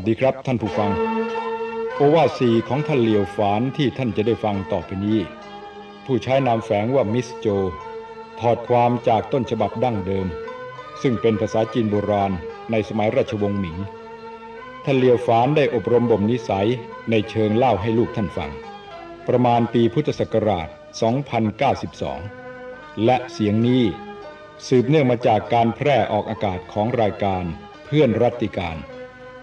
วัสดีครับท่านผู้ฟัง โอวาสีของท่านเหลียวฝานที่ท่านจะได้ฟังต่อไปนี้ ผู้ใช้นามแฝงว่ามิสโจ ถอดความจากต้นฉบับดั้งเดิม ซึ่งเป็นภาษาจีนโบราณในสมัยราชวงศ์หมิง ท่านเหลียวฝานได้อบรมบ่มนิสัยในเชิงเล่าให้ลูกท่านฟัง ประมาณปีพุทธศักราช 2092 และเสียงนี้สืบเนื่องมาจากการแพร่ออกอากาศของรายการเพื่อนรัติการ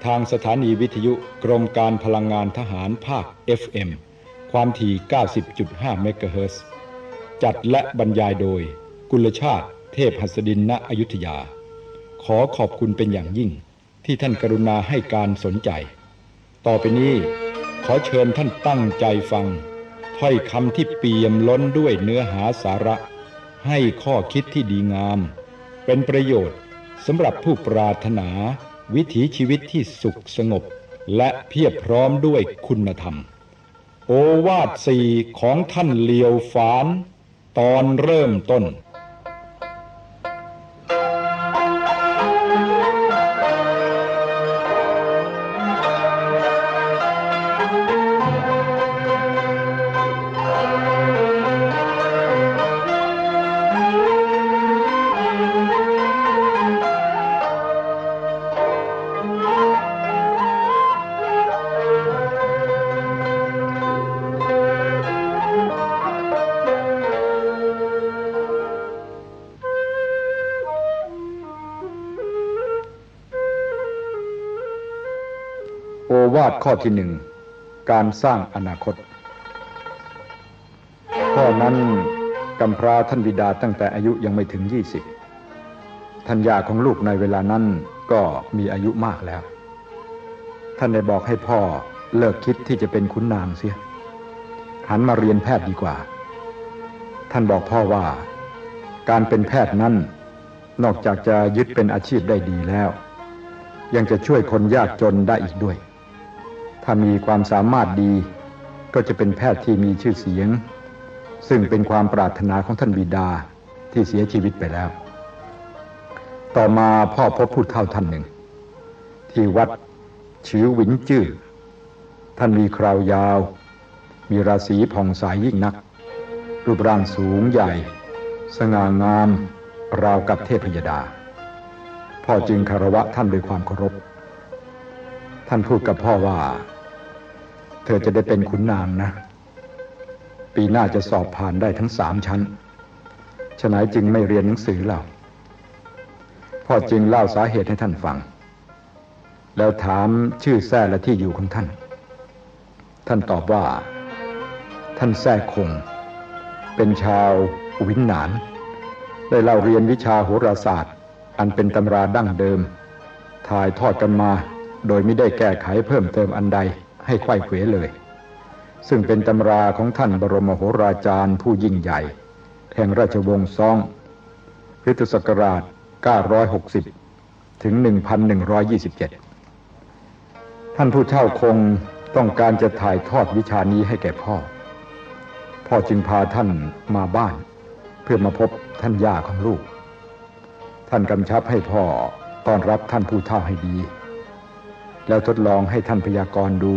ทางสถานีวิทยุกรมการพลังงานทหารภาค FM ความถี่ 90.5 เมกะเฮิรตซ์จัดและบรรยายโดย กุลชาติเทพหัสดินณอยุธยา ขอขอบคุณเป็นอย่างยิ่ง ที่ท่านกรุณาให้การสนใจ ต่อไปนี้ ขอเชิญท่านตั้งใจฟังถ้อยคำที่เปี่ยมล้นด้วยเนื้อหาสาระ ให้ข้อคิดที่ดีงาม เป็นประโยชน์สำหรับผู้ปรารถนา วิถีชีวิตที่สุขสงบ และเพียบพร้อมด้วยคุณธรรม โอวาทสี่ของท่านเลียวฝาน ตอนเริ่มต้น ข้อที่หนึ่งการสร้างอนาคตพ่อนั้นกำพร้าท่านบิดาตั้งแต่อายุยังไม่ถึงยี่สิบท่านยาของลูกในเวลานั้นก็มีอายุมากแล้ว ท่านได้บอกให้พ่อเลิกคิดที่จะเป็นขุนนางเสีย หันมาเรียนแพทย์ดีกว่า ท่านบอกพ่อว่า การเป็นแพทย์นั้น นอกจากจะยึดเป็นอาชีพได้ดีแล้ว ยังจะช่วยคนยากจนได้อีกด้วย ถ้ามีความสามารถดีก็จะเป็นแพทย์ที่มีชื่อเสียง ซึ่งเป็นความปรารถนาของท่านบิดาที่เสียชีวิตไปแล้ว ต่อมาพ่อพบผู้เฒ่าท่านหนึ่ง ที่วัดชิวหวินจื้อท่านมีคราวยาว มีราศีผ่องใสยยิ่งนัก รูปร่างสูงใหญ่ สง่างาม ราวกับเทพยดา พ่อจึงคารวะท่านด้วยความเคารพ ท่านพูดกับพ่อว่า เธอจะได้เป็นขุนนางนะ ปีหน้าจะสอบผ่านได้ทั้งสามชั้นฉนั้นจึงไม่เรียนหนังสือเล่าพ่อจึงเล่าสาเหตุให้ท่านฟัง แล้วถามชื่อแท้และที่อยู่ของท่าน ท่านตอบว่า ท่านแท้คง เป็นชาววินหนาน ได้เล่าเรียนวิชาโหราศาสตร์ อันเป็นตำราดั้งเดิม ถ่ายทอดกันมาโดยไม่ได้แก้ไขเพิ่มเติมอันใด ให้ไข้เขวเลย ซึ่งเป็นตำราของท่านบรมโหราจารย์ผู้ยิ่งใหญ่ แห่งราชวงศ์ซองพุทธศักราช 960 ถึง 1127 ท่านผู้เช่าคงต้องการจะถ่ายทอดวิชานี้ให้แก่พ่อ พ่อจึงพาท่านมาบ้าน เพื่อมาพบท่านย่าของลูก ท่านกำชับให้พ่อต้อนรับท่านผู้เฒ่าให้ดี แล้วทดลองให้ท่านพยากรณ์ดู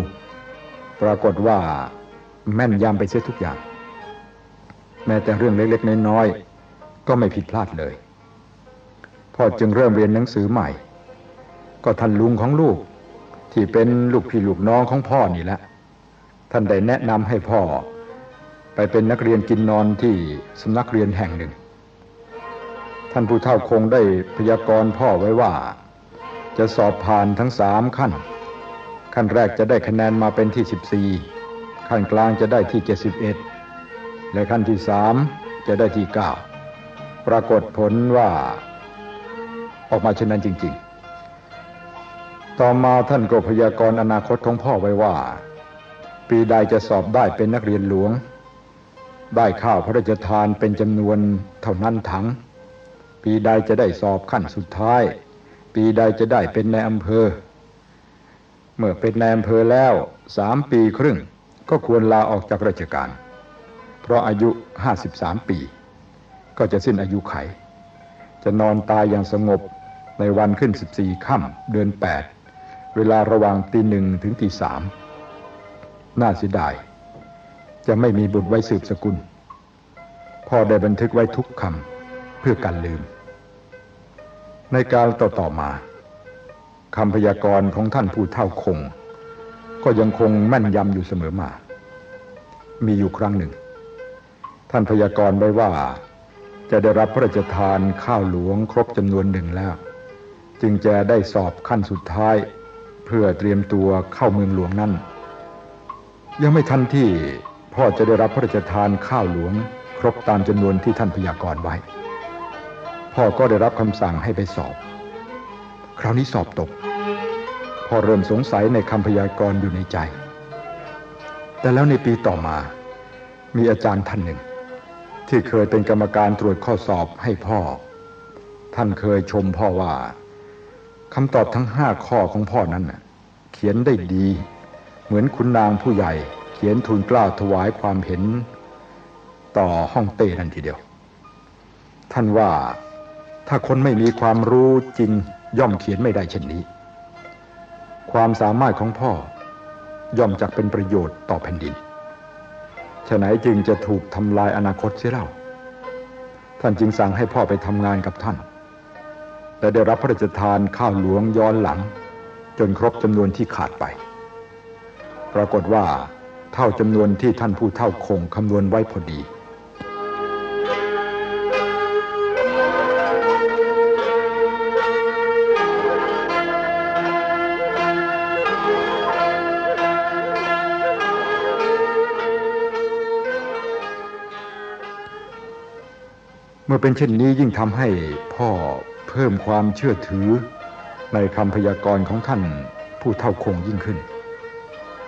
ปรากฏว่าแม่นยำไปเสียทุกอย่าง แม้แต่เรื่องเล็กๆน้อยๆก็ไม่ผิดพลาดเลย พ่อจึงเริ่มเรียนหนังสือใหม่ ก็ท่านลุงของลูกที่เป็นลูกพี่ลูกน้องของพ่อนี่แหละ ท่านได้แนะนำให้พ่อ ไปเป็นนักเรียนกินนอนที่สำนักเรียนแห่งหนึ่ง ท่านผู้เฒ่าคงได้พยากรณ์พ่อไว้ว่า จะสอบผ่านทั้งสามขั้น ขั้นแรกจะได้คะแนนมาเป็นที่ 14 ขั้นกลางจะได้ที่ 71 และขั้นที่สามจะได้ที่ 9 ปรากฏผลว่า ออกมาเช่นนั้นจริง ๆ ต่อมาท่านก็พยากรณ์อนาคตของพ่อไว้ว่า ปีใดจะสอบได้เป็นนักเรียนหลวง ได้ข้าวพระราชทานเป็นจำนวนเท่านั้นถัง ปีใดจะได้สอบขั้นสุดท้าย ปีใดจะได้เป็นในอำเภอ เมื่อเป็นในอำเภอแล้วสามปีครึ่ง ก็ควรลาออกจากราชการ เพราะอายุ 53 ปี ก็จะสิ้นอายุไข จะนอนตายอย่างสงบในวันขึ้น 14 ค่ำเดือน 8 เวลาระหว่างตีหนึ่งถึงตีสามน่าเสียดาย จะไม่มีบุตรไว้สืบสกุล พ่อได้บันทึกไว้ทุกคำเพื่อการลืม ในการต่อต่อมา คำพยากรณ์ของท่านผู้เท่าคง ก็ยังคงแม่นยำอยู่เสมอมา มีอยู่ครั้งหนึ่ง ท่านพยากรณ์ไว้ว่า จะได้รับพระราชทานข้าวหลวงครบจำนวนหนึ่งแล้ว จึงจะได้สอบขั้นสุดท้าย เพื่อเตรียมตัวเข้าเมืองหลวงนั้นยังไม่ทันที่พ่อจะได้รับพระราชทานข้าวหลวง ครบตามจำนวนที่ท่านพยากรณ์ไว้ พ่อก็ได้รับคำสั่งให้ไปสอบ คราวนี้สอบตก พ่อเริ่มสงสัยในคำพยากรณ์อยู่ในใจ แต่แล้วในปีต่อมา มีอาจารย์ท่านหนึ่ง ที่เคยเป็นกรรมการตรวจข้อสอบให้พ่อ ท่านเคยชมพ่อว่าคำตอบทั้งห้าข้อของพ่อนั้นเขียนได้ดี เหมือนคุณนางผู้ใหญ่ เขียนทูลกล้าวถวายความเห็น ต่อห้องเต้นั่นทีเดียว ท่านว่าถ้าคนไม่มีความรู้จริง ย่อมเขียนไม่ได้เช่นนี้ ความสามารถของพ่อ ย่อมจักเป็นประโยชน์ต่อแผ่นดินฉะไหนจึงจะถูกทำลายอนาคตเสียเล่า ท่านจึงสั่งให้พ่อไปทำงานกับท่าน และได้รับพระราชทานข้าวหลวงย้อนหลัง จนครบจำนวนที่ขาดไป ปรากฏว่า เท่าจำนวนที่ท่านผู้เท่าคงคำนวณไว้พอดี มื่อเป็นเช่นนี้ยิ่งทำให้พ่อเพิ่มความเชื่อถือในคำพยากรณ์ของท่านผู้เท่าคงยิ่งขึ้น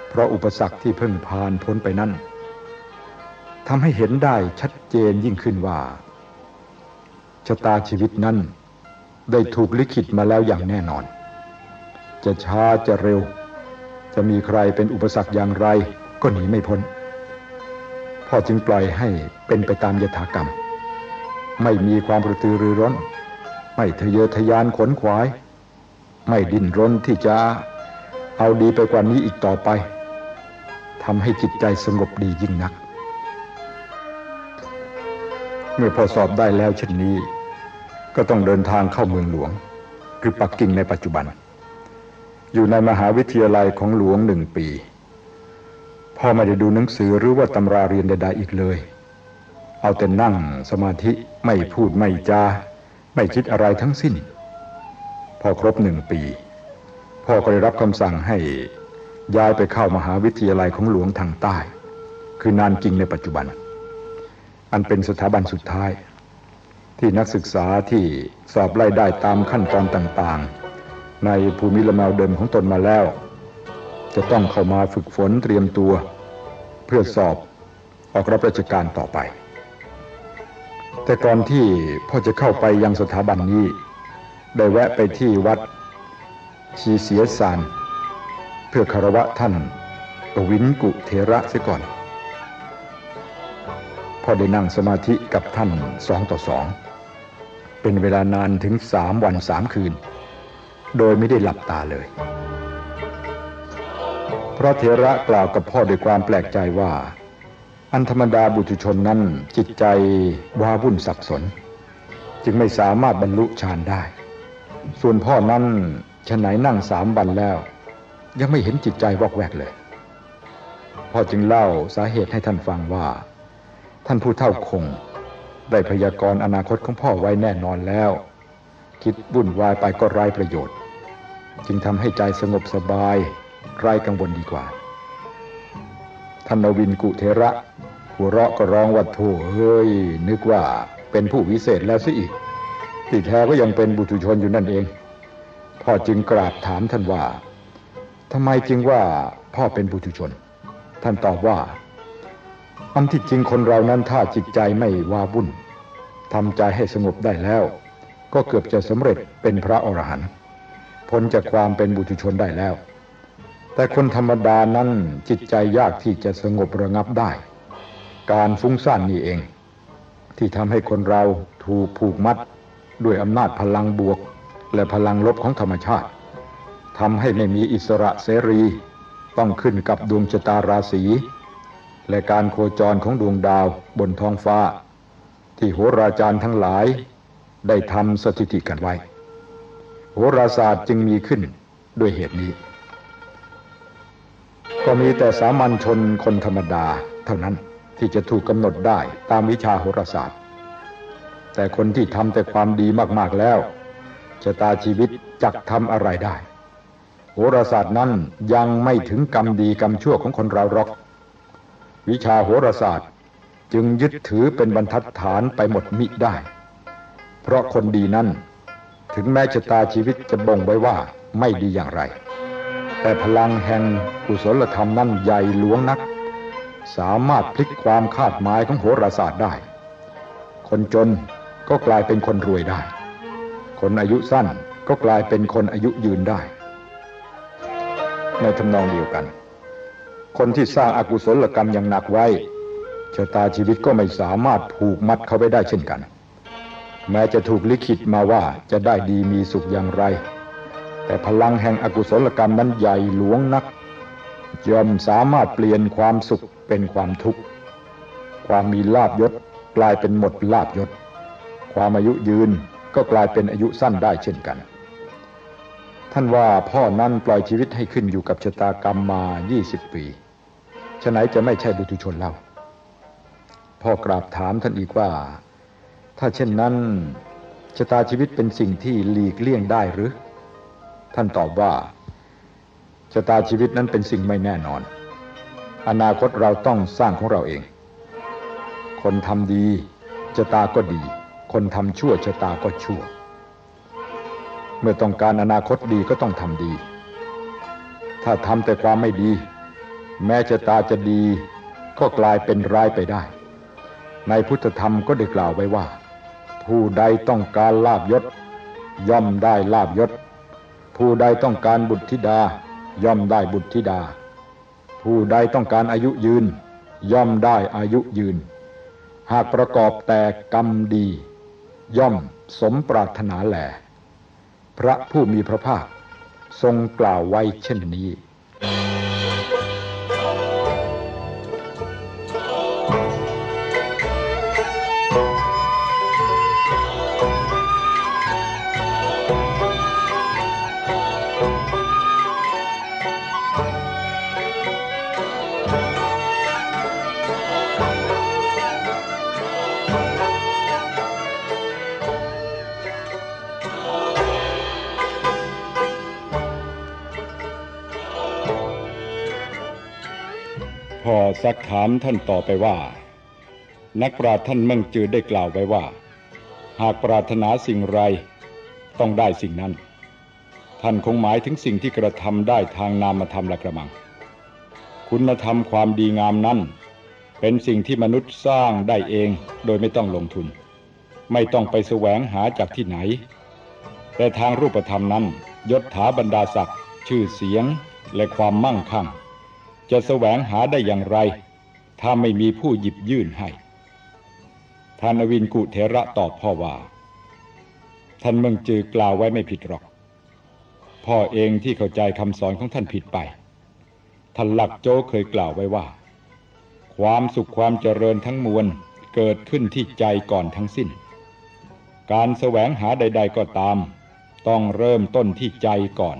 เพราะอุปสรรคที่เพิ่งผ่านพ้นไปนั้นทำให้เห็นได้ชัดเจนยิ่งขึ้นว่าชะตาชีวิตนั้นได้ถูกลิขิตมาแล้วอย่างแน่นอน จะช้าจะเร็ว จะมีใครเป็นอุปสรรคอย่างไรก็หนีไม่พ้นพ่อจึงปล่อยให้เป็นไปตามยถากรรม ไม่มีความกระตือรือร้น ไม่ทะเยอทะยานขนขวาย ไม่ดิ้นรนที่จะเอาดีไปกว่านี้อีกต่อไปทำให้จิตใจสงบดียิ่งนัก เมื่อพอสอบได้แล้วเช่นนี้ ก็ต้องเดินทางเข้าเมืองหลวง คือปักกิ่งในปัจจุบัน อยู่ในมหาวิทยาลัยของหลวงหนึ่งปีพ่อไม่ได้ดูหนังสือหรือว่าตำราเรียนใดๆอีกเลย เอาแต่นั่งสมาธิไม่พูดไม่จา ไม่คิดอะไรทั้งสิ้น พอครบหนึ่งปี พ่อก็ได้รับคำสั่งให้ย้ายไปเข้ามหาวิทยาลัยของหลวงทางใต้ คือนานกิงในปัจจุบัน อันเป็นสถาบันสุดท้าย ที่นักศึกษาที่สอบไล่ได้ตามขั้นตอนต่างๆ ในภูมิลำเนาเดิมของตนมาแล้ว จะต้องเข้ามาฝึกฝนเตรียมตัว เพื่อสอบออกรับราชการต่อไป แต่ก่อนที่พ่อจะเข้าไปยังสถาบันนี้ ได้แวะไปที่วัดชีเสียสานเพื่อคารวะท่านปวินกุเทระเสียก่อน พ่อได้นั่งสมาธิกับท่านสองต่อสอง เป็นเวลานานถึงสามวันสามคืน โดยไม่ได้หลับตาเลย พระเทระกล่าวกับพ่อด้วยความแปลกใจว่า อันธรรมดาบุตุชนนั้นจิตใจว้าวุ่นสับสน จึงไม่สามารถบรรลุฌานได้ ส่วนพ่อนั้นฉะไหนนั่งสามวันแล้ว ยังไม่เห็นจิตใจวอกแวกเลย พ่อจึงเล่าสาเหตุให้ท่านฟังว่า ท่านผู้เท่าคง ได้พยากรณ์อนาคตของพ่อไว้แน่นอนแล้ว คิดวุ่นวายไปก็ไร้ประโยชน์ จึงทำให้ใจสงบสบายไร้กังวลดีกว่าท่านนวินกุเทระ หัวเราะก็ร้องว่าโถเฮ้ย นึกว่าเป็นผู้วิเศษแล้วสิอีกที่แท้ก็ยังเป็นบุตุชนอยู่นั่นเอง พ่อจึงกราบถามท่านว่าทำไมจึงว่าพ่อเป็นบุตุชน ท่านตอบว่าอันที่จริงคนเรานั้นถ้าจิตใจไม่วาวุ่นทำใจให้สงบได้แล้ว ก็เกือบจะสำเร็จเป็นพระอรหันต์พ้นจากความเป็นบุตุชนได้แล้ว แต่คนธรรมดานั้นจิตใจยากที่จะสงบระงับได้ การฟุ้งซ่านนี่เอง ที่ทำให้คนเราถูกผูกมัดด้วยอำนาจพลังบวก และพลังลบของธรรมชาติทำให้ไม่มีอิสระเสรี ต้องขึ้นกับดวงชะตาราศีและการโคจรของดวงดาวบนท้องฟ้า ที่โหราจารย์ทั้งหลาย ได้ทำสถิติกันไว้ โหราศาสตร์จึงมีขึ้นด้วยเหตุนี้ ก็มีแต่สามัญชนคนธรรมดาเท่านั้น ที่จะถูกกำหนดได้ตามวิชาโหราศาสตร์ แต่คนที่ทำแต่ความดีมากๆแล้วชะตาชีวิตจักทำอะไรได้ โหราศาสตร์นั้นยังไม่ถึงกรรมดีกรรมชั่วของคนเราหรอก วิชาโหราศาสตร์จึงยึดถือเป็นบรรทัดฐานไปหมดมิได้ เพราะคนดีนั้น ถึงแม้ชะตาชีวิตจะบ่งไว้ว่าไม่ดีอย่างไร แต่พลังแห่งกุศลธรรมนั้นใหญ่หลวงนัก สามารถพลิกความคาดหมายของโหราศาสตร์ได้ คนจนก็กลายเป็นคนรวยได้ คนอายุสั้นก็กลายเป็นคนอายุยืนได้ ในทำนองเดียวกัน คนที่สร้างอากุศลกรรมอย่างหนักไว้ชะตาชีวิตก็ไม่สามารถผูกมัดเขาไว้ได้เช่นกัน แม้จะถูกลิขิตมาว่าจะได้ดีมีสุขอย่างไร แต่พลังแห่งอกุศลกรรมนั้นใหญ่หลวงนักย่อมสามารถเปลี่ยนความสุข เป็นความทุกข์ ความมีลาบยศกลายเป็นหมดลาบยศ ความอายุยืนก็กลายเป็นอายุสั้นได้เช่นกัน ท่านว่าพ่อนั้นปล่อยชีวิตให้ขึ้นอยู่กับชะตากรรมมา 20 ปีฉะไหนจะไม่ใช่บุตุชนเล่า พ่อกราบถามท่านอีกว่า ถ้าเช่นนั้นชะตาชีวิตเป็นสิ่งที่หลีกเลี่ยงได้หรือ ท่านตอบว่าชะตาชีวิตนั้นเป็นสิ่งไม่แน่นอน อนาคตเราต้องสร้างของเราเอง คนทำดีชะตาก็ดี คนทำชั่วชะตาก็ชั่ว เมื่อต้องการอนาคตดีก็ต้องทำดี ถ้าทำแต่ความไม่ดี แม้ชะตาจะดี ก็กลายเป็นร้ายไปได้ ในพุทธธรรมก็ได้กล่าวไว้ว่า ผู้ใดต้องการลาบยศ ย่อมได้ลาบยศ ผู้ใดต้องการบุตรธิดา ย่อมได้บุตรธิดา ผู้ใดต้องการอายุยืน ย่อมได้อายุยืน หากประกอบแต่กรรมดี ย่อมสมปรารถนาแหลพระผู้มีพระภาคทรงกล่าวไว้เช่นนี้ ซักถามท่านต่อไปว่า นักปราชญ์ท่านเมั่งจือได้กล่าวไว้ว่า หากปรารถนาสิ่งไรต้องได้สิ่งนั้น ท่านคงหมายถึงสิ่งที่กระทำได้ทางนามธรรมละกระมัง คุณธรรมความดีงามนั้น เป็นสิ่งที่มนุษย์สร้างได้เองโดยไม่ต้องลงทุน ไม่ต้องไปแสวงหาจากที่ไหน แต่ทางรูปธรรมนั้นยศถาบรรดาศักดิ์ชื่อเสียงและความมั่งคั่ง จะแสวงหาได้อย่างไร ถ้าไม่มีผู้หยิบยื่นให้ท่านวินกุเทระตอบพ่อว่า ท่านเมืองจือกล่าวไว้ไม่ผิดหรอก พ่อเองที่เข้าใจคำสอนของท่านผิดไป ท่านหลักโจเคยกล่าวไว้ว่า ความสุขความเจริญทั้งมวลเกิดขึ้นที่ใจก่อนทั้งสิ้น การแสวงหาใด ๆ ก็ตาม ต้องเริ่มต้นที่ใจก่อน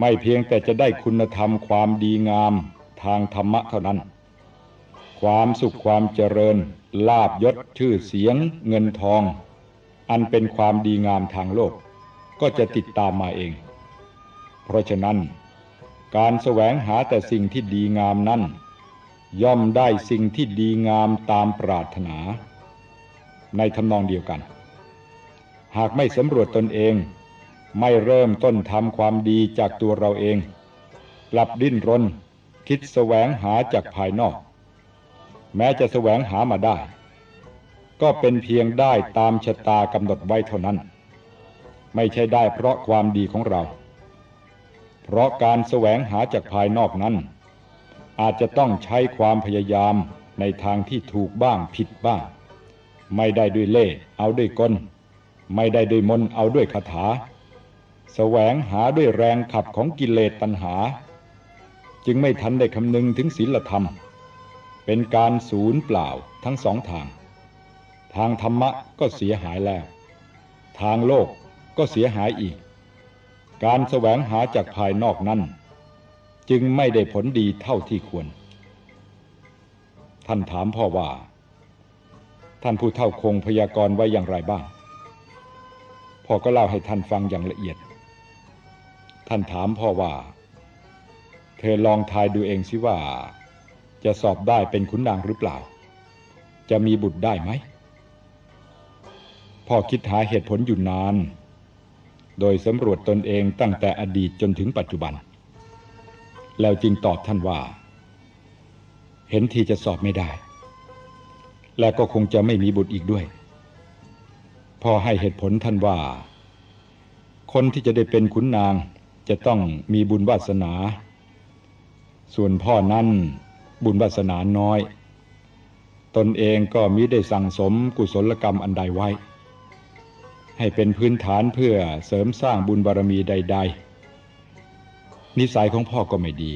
ไม่เพียงแต่จะได้คุณธรรมความดีงามทางธรรมะเท่านั้น ความสุขความเจริญ ลาบยศชื่อเสียง เงินทอง อันเป็นความดีงามทางโลก ก็จะติดตามมาเอง เพราะฉะนั้น การแสวงหาแต่สิ่งที่ดีงามนั้น ย่อมได้สิ่งที่ดีงามตามปรารถนา ในทำนองเดียวกัน หากไม่สำรวจตนเอง ไม่เริ่มต้นทำความดีจากตัวเราเอง กลับดิ้นรน คิดแสวงหาจากภายนอก แม้จะแสวงหามาได้ ก็เป็นเพียงได้ตามชะตากำหนดไว้เท่านั้น ไม่ใช่ได้เพราะความดีของเรา เพราะการแสวงหาจากภายนอกนั้น อาจจะต้องใช้ความพยายามในทางที่ถูกบ้างผิดบ้าง ไม่ได้ด้วยเล่ เอาด้วยกล ไม่ได้ด้วยมนเอาด้วยคาถา แสวงหาด้วยแรงขับของกิเลสตัณหา จึงไม่ทันได้คำนึงถึงศีลธรรม เป็นการศูนย์เปล่าทั้งสองทาง ทางธรรมะก็เสียหายแล้ว ทางโลกก็เสียหายอีก การแสวงหาจากภายนอกนั้น จึงไม่ได้ผลดีเท่าที่ควร ท่านถามพ่อว่า ท่านผู้เท่าคงพยากรณ์ไว้อย่างไรบ้างพ่อก็เล่าให้ท่านฟังอย่างละเอียด ท่านถามพ่อว่า เธอลองทายดูเองสิว่า จะสอบได้เป็นขุนนางหรือเปล่า จะมีบุตรได้ไหม พ่อคิดหาเหตุผลอยู่นาน โดยสำรวจตนเองตั้งแต่อดีตจนถึงปัจจุบัน แล้วจึงตอบท่านว่า เห็นทีจะสอบไม่ได้ และก็คงจะไม่มีบุตรอีกด้วย พ่อให้เหตุผลท่านว่า คนที่จะได้เป็นขุนนาง จะต้องมีบุญวาสนา ส่วนพ่อนั้นบุญวาสนาน้อย ตนเองก็มิได้สั่งสมกุศลกรรมอันใดไว้ ให้เป็นพื้นฐานเพื่อเสริมสร้างบุญบารมีใด ๆ นิสัยของพ่อก็ไม่ดี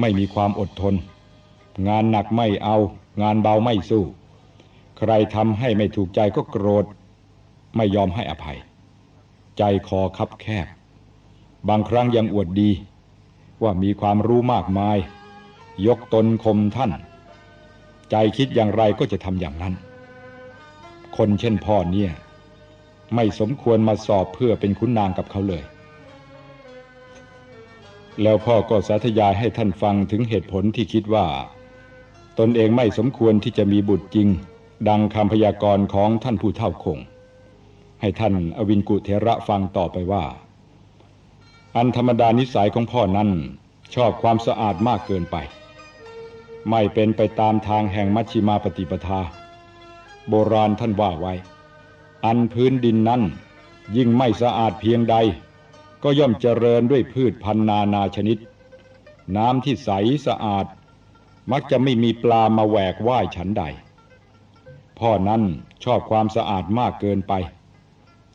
ไม่มีความอดทน งานหนักไม่เอา งานเบาไม่สู้ ใครทำให้ไม่ถูกใจก็โกรธ ไม่ยอมให้อภัย ใจคอคับแคบ บางครั้งยังอวดดี ว่ามีความรู้มากมาย ยกตนข่มท่าน ใจคิดอย่างไรก็จะทำอย่างนั้น คนเช่นพ่อเนี่ย ไม่สมควรมาสอบเพื่อเป็นขุนนางกับเขาเลย แล้วพ่อก็สาธยายให้ท่านฟังถึงเหตุผลที่คิดว่า ตนเองไม่สมควรที่จะมีบุตรจริง ดังคำพยากรณ์ของท่านผู้เฒ่าคง ให้ท่านอวินกุเทระฟังต่อไปว่า อันธรรมดานิสัยของพ่อนั้นชอบความสะอาดมากเกินไป ไม่เป็นไปตามทางแห่งมัชชิมาปฏิปทา โบราณท่านว่าไว้ อันพื้นดินนั้นยิ่งไม่สะอาดเพียงใด ก็ย่อมเจริญด้วยพืชพันนานาชนิด น้ำที่ใสสะอาด มักจะไม่มีปลามาแหวกว่ายฉันใด พ่อนั้นชอบความสะอาดมากเกินไป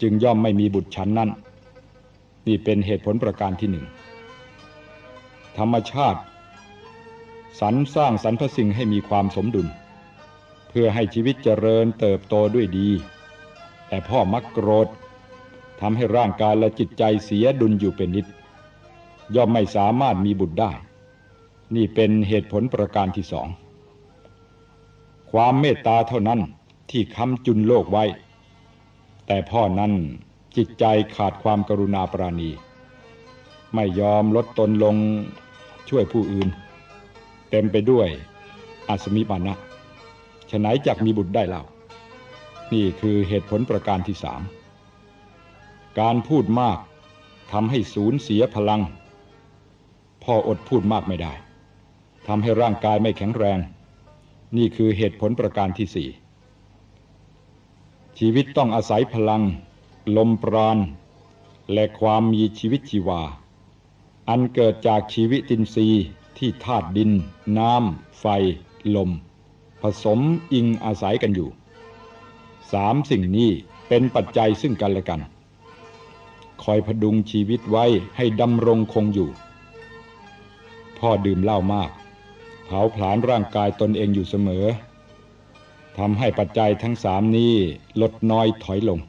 จึงย่อมไม่มีบุตรฉันนั้น นี่เป็นเหตุผลประการที่หนึ่ง ธรรมชาติ สรรสร้างสรรพสิ่งให้มีความสมดุล เพื่อให้ชีวิตเจริญเติบโตด้วยดี แต่พ่อมักโกรธทำให้ร่างกายและจิตใจเสียดุลอยู่เป็นนิด ย่อมไม่สามารถมีบุตรได้ นี่เป็นเหตุผลประการที่สอง ความเมตตาเท่านั้นที่ค้ำจุนโลกไว้ แต่พ่อนั้น จิตใจขาดความกรุณาปราณี ไม่ยอมลดตนลงช่วยผู้อื่น เต็มไปด้วยอาสมิมานะฉะไหนจักมีบุตรได้เล่า นี่คือเหตุผลประการที่สามการพูดมากทำให้สูญเสียพลัง พ่ออดพูดมากไม่ได้ทำให้ร่างกายไม่แข็งแรง นี่คือเหตุผลประการที่สี่ชีวิตต้องอาศัยพลัง ลมปราณ และความมีชีวิตชีวา อันเกิดจากชีวิตินทรีย์ที่ธาตุดิน น้ำ ไฟ ลม ผสมอิงอาศัยกันอยู่สามสิ่งนี้เป็นปัจจัยซึ่งกันและกัน คอยพดุงชีวิตไว้ให้ดำรงคงอยู่ พ่อดื่มเหล้ามาก เผาผลาญร่างกายตนเองอยู่เสมอทำให้ปัจจัยทั้งสามนี้ลดน้อยถอยลง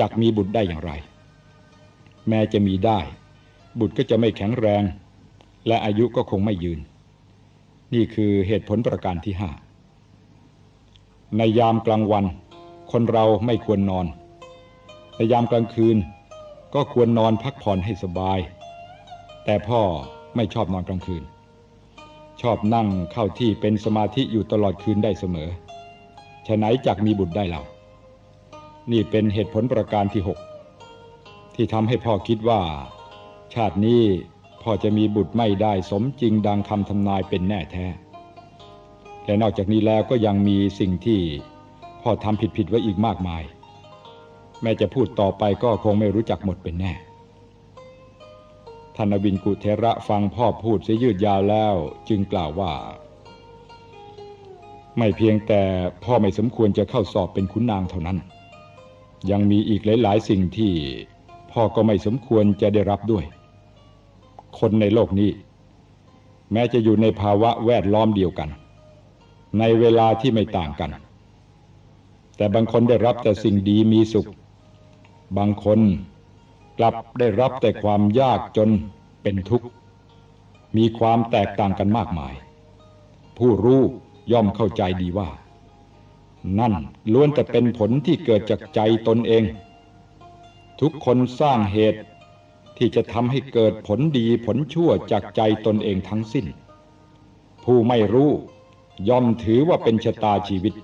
จักมีบุตรได้อย่างไร แม้จะมีได้ บุตรก็จะไม่แข็งแรง และอายุก็คงไม่ยืน นี่คือเหตุผลประการที่ห้าในยามกลางวัน คนเราไม่ควรนอน ในยามกลางคืนก็ควรนอนพักผ่อนให้สบาย แต่พ่อไม่ชอบนอนกลางคืน ชอบนั่งเข้าที่เป็นสมาธิอยู่ตลอดคืนได้เสมอฉะไหนจักมีบุตรได้เรา นี่เป็นเหตุผลประการที่หกที่ทำให้พ่อคิดว่า ชาตินี้พ่อจะมีบุตรไม่ได้สมจริงดังคำทำนายเป็นแน่แท้และนอกจากนี้แล้วก็ยังมีสิ่งที่พ่อทำผิดๆไว้อีกมากมาย แม้จะพูดต่อไปก็คงไม่รู้จักหมดเป็นแน่ท่านวินกุเทระฟังพ่อพูดเสียยืดยาวแล้วจึงกล่าวว่า ไม่เพียงแต่พ่อไม่สมควรจะเข้าสอบเป็นขุนนางเท่านั้น ยังมีอีกหลาย ๆ สิ่งที่พ่อก็ไม่สมควรจะได้รับด้วย คนในโลกนี้ แม้จะอยู่ในภาวะแวดล้อมเดียวกัน ในเวลาที่ไม่ต่างกัน แต่บางคนได้รับแต่สิ่งดีมีสุข บางคนกลับได้รับแต่ความยากจนเป็นทุกข์ มีความแตกต่างกันมากมาย ผู้รู้ย่อมเข้าใจดีว่า นั่นล้วนแต่เป็นผลที่เกิดจากใจตนเอง ทุกคนสร้างเหตุที่จะทำให้เกิดผลดีผลชั่วจากใจตนเองทั้งสิ้น ผู้ไม่รู้ย่อมถือว่าเป็นชะตาชีวิต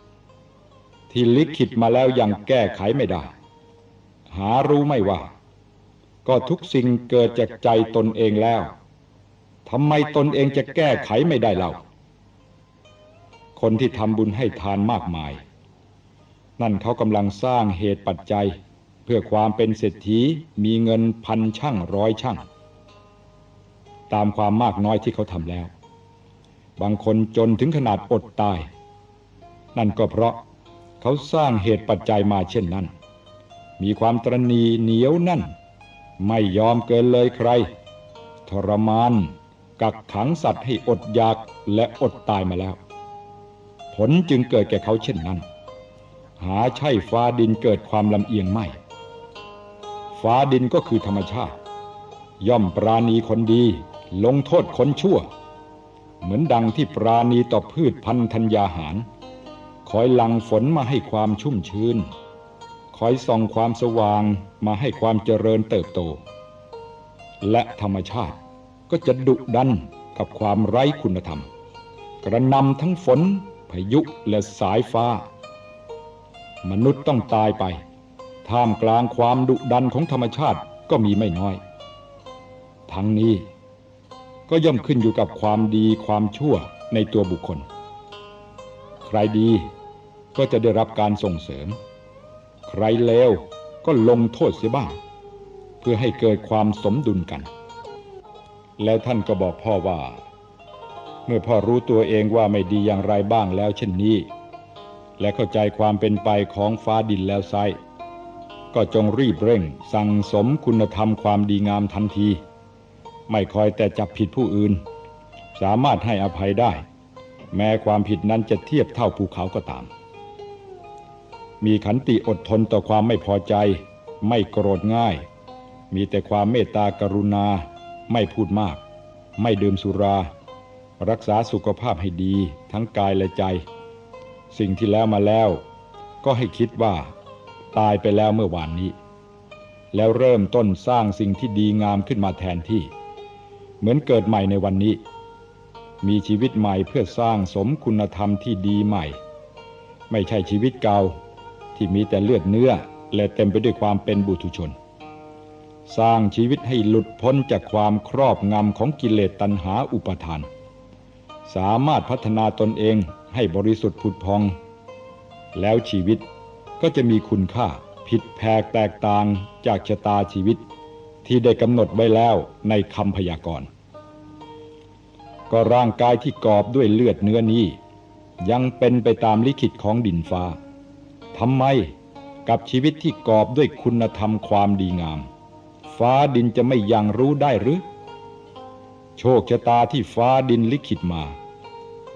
ที่ลิขิตมาแล้วยังแก้ไขไม่ได้ หารู้ไม่ว่า ก็ทุกสิ่งเกิดจากใจตนเองแล้วทำไมตนเองจะแก้ไขไม่ได้เล่าคนที่ทำบุญให้ทานมากมาย นั่นเขากำลังสร้างเหตุปัจจัย เพื่อความเป็นเศรษฐีมีเงินพันช่างร้อยช่างตามความมากน้อยที่เขาทำแล้ว บางคนจนถึงขนาดอดตาย นั่นก็เพราะเขาสร้างเหตุปัจจัยมาเช่นนั้น มีความตรณีเหนียวนั่น ไม่ยอมเกินเลยใคร ทรมาน กักขังสัตว์ให้อดอยากและอดตายมาแล้ว ผลจึงเกิดแก่เขาเช่นนั้น หาใช่ฟ้าดินเกิดความลำเอียงไม่ ฟ้าดินก็คือธรรมชาติ ย่อมปราณีคนดี ลงโทษคนชั่ว เหมือนดังที่ปราณีต่อพืชพันธัญญาหาร คอยหลังฝนมาให้ความชุ่มชื้น คอยส่องความสว่างมาให้ความเจริญเติบโต และธรรมชาติก็จะดุดันกับความไร้คุณธรรม กระนำทั้งฝนพายุและสายฟ้า มนุษย์ต้องตายไป ท่ามกลางความดุดันของธรรมชาติก็มีไม่น้อย ทั้งนี้ก็ย่อมขึ้นอยู่กับความดีความชั่วในตัวบุคคล ใครดีก็จะได้รับการส่งเสริม ใครเลวก็ลงโทษเสียบ้าง เพื่อให้เกิดความสมดุลกัน แล้วท่านก็บอกพ่อว่า เมื่อพ่อรู้ตัวเองว่าไม่ดีอย่างไรบ้างแล้วเช่นนี้ และเข้าใจความเป็นไปของฟ้าดินแล้วไซก็จงรีบเร่ง สั่งสมคุณธรรมความดีงามทันที ไม่คอยแต่จับผิดผู้อื่น สามารถให้อภัยได้ แม้ความผิดนั้นจะเทียบเท่าภูเขาก็ตาม มีขันติอดทนต่อความไม่พอใจ ไม่โกรธง่าย มีแต่ความเมตตากรุณา ไม่พูดมาก ไม่ดื่มสุรา รักษาสุขภาพให้ดีทั้งกายและใจ สิ่งที่แล้วมาแล้ว ก็ให้คิดว่า ตายไปแล้วเมื่อวานนี้ แล้วเริ่มต้นสร้างสิ่งที่ดีงามขึ้นมาแทนที่ เหมือนเกิดใหม่ในวันนี้ มีชีวิตใหม่เพื่อสร้างสมคุณธรรมที่ดีใหม่ ไม่ใช่ชีวิตเก่าที่มีแต่เลือดเนื้อและเต็มไปด้วยความเป็นบุตุชน สร้างชีวิตให้หลุดพ้นจากความครอบงำของกิเลสตัณหาอุปทาน สามารถพัฒนาตนเองให้บริสุทธิ์ผุดพอง แล้วชีวิตก็จะมีคุณค่าผิดแผกแตกต่างจากชะตาชีวิตที่ได้กำหนดไว้แล้วในคำพยากรณ์ก็ร่างกายที่กอบด้วยเลือดเนื้อนี้ ยังเป็นไปตามลิขิตของดินฟ้าทำไมกับชีวิตที่กอบด้วยคุณธรรมความดีงาม ฟ้าดินจะไม่ยังรู้ได้หรือ โชคชะตาที่ฟ้าดินลิขิตมา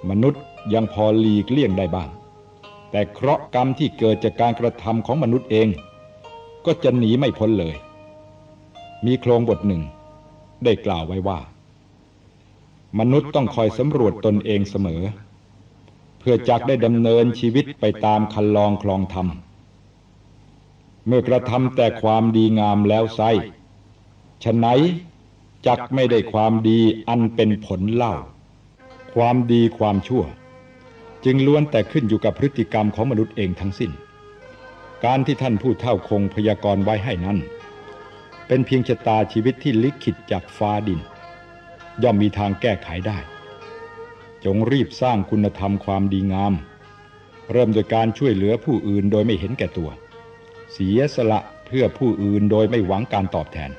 มนุษย์ ยังพอหลีกเลี่ยงได้บ้าง แต่เคราะห์กรรมที่เกิดจากการกระทำของมนุษย์เอง ก็จะหนีไม่พ้นเลย มีโครงบทหนึ่ง ได้กล่าวไว้ว่า มนุษย์ต้องคอยสำรวจตนเองเสมอ เพื่อจักได้ดำเนินชีวิตไปตามคันลองคลองธรรมเมื่อกระทำแต่ความดีงามแล้วไซฉะไหนจักไม่ได้ความดีอันเป็นผลเล่า ความดีความชั่ว จึงล้วนแต่ขึ้นอยู่กับพฤติกรรมของมนุษย์เองทั้งสิ้น การที่ท่านผู้เท่าคงพยากรณ์ไว้ให้นั้น เป็นเพียงชะตาชีวิตที่ลิขิตจากฟ้าดิน ย่อมมีทางแก้ไขได้ จงรีบสร้างคุณธรรมความดีงาม เริ่มโดยการช่วยเหลือผู้อื่นโดยไม่เห็นแก่ตัว เสียสละเพื่อผู้อื่นโดยไม่หวังการตอบแทน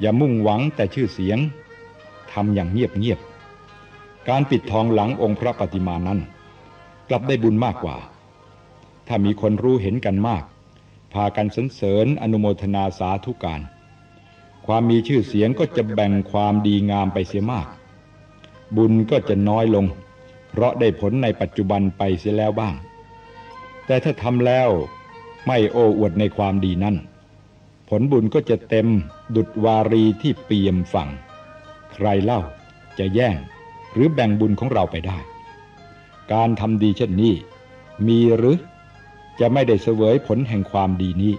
อย่ามุ่งหวังแต่ชื่อเสียงทำอย่างเงียบๆการปิดทองหลังองค์พระปฏิมานั้น กลับได้บุญมากกว่า ถ้ามีคนรู้เห็นกันมาก พากันสรรเสริญอนุโมทนาสาธุการ ความมีชื่อเสียงก็จะแบ่งความดีงามไปเสียมาก บุญก็จะน้อยลง เพราะได้ผลในปัจจุบันไปเสียแล้วบ้าง แต่ถ้าทำแล้วไม่โอ้อวดในความดีนั้นผลบุญก็จะเต็มดุดวารีที่เปี่ยมฝั่ง ใครเล่าจะแย่งหรือแบ่งบุญของเราไปได้ การทำดีเช่นนี้ มีหรือจะไม่ได้เสวยผลแห่งความดีนี้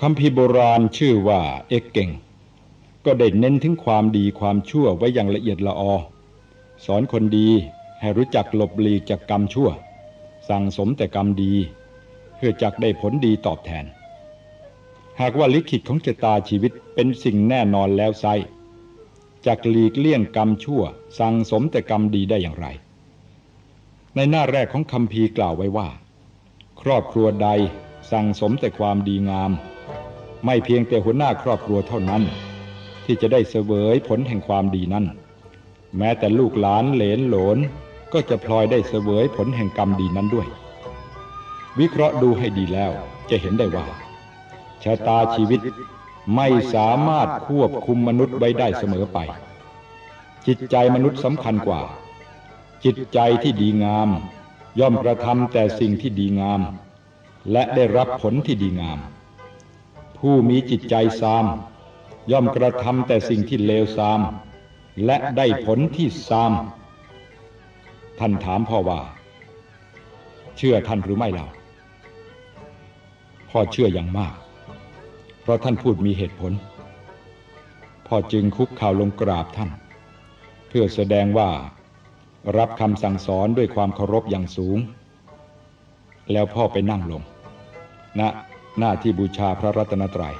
คำพีโบราณชื่อว่าเอกเก่ง ก็ได้เน้นถึงความดีความชั่วไว้อย่างละเอียดละออ สอนคนดีให้รู้จักหลบหลีกจากกรรมชั่ว สั่งสมแต่กรรมดี เพื่อจักได้ผลดีตอบแทน หากว่าลิขิตของชะตาชีวิตเป็นสิ่งแน่นอนแล้วไซ จักหลีกเลี่ยงกรรมชั่ว สั่งสมแต่กรรมดีได้อย่างไร ในหน้าแรกของคำพีกล่าวไว้ว่า ครอบครัวใดสั่งสมแต่ความดีงาม ไม่เพียงแต่หัวหน้าครอบครัวเท่านั้น ที่จะได้เสวยผลแห่งความดีนั้น แม้แต่ลูกหลานเหลนหลนก็จะพลอยได้เสวยผลแห่งกรรมดีนั้นด้วย วิเคราะห์ดูให้ดีแล้วจะเห็นได้ว่าชะตาชีวิต ไม่สามารถควบคุมมนุษย์ไว้ได้เสมอไป จิตใจมนุษย์สำคัญกว่า จิตใจที่ดีงาม ย่อมกระทำแต่สิ่งที่ดีงาม และได้รับผลที่ดีงาม ผู้มีจิตใจซาม ย่อมกระทำแต่สิ่งที่เลวซาม และได้ผลที่ซาม ท่านถามพ่อว่า เชื่อท่านหรือไม่เราพ่อเชื่ออย่างมาก เพราะท่านพูดมีเหตุผล พ่อจึงคุกข่าวลงกราบท่าน เพื่อแสดงว่ารับคำสั่งสอนด้วยความเคารพอย่างสูง แล้วพ่อไปนั่งลงณนะหน้าที่บูชาพระรัตนตรยัย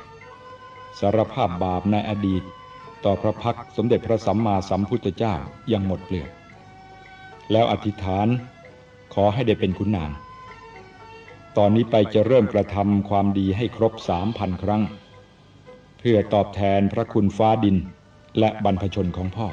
สารภาพบาปในอดีตต่อพระพักสมเด็จพระสัมมาสัมพุทธเจ้ายังหมดเปลือก แล้วอธิษฐานขอให้ได้เป็นคุณนาง ตอนนี้ไปจะเริ่มกระทำความดีให้ครบสามพันครั้ง เพื่อตอบแทนพระคุณฟ้าดินและบรรพชนของพ่อ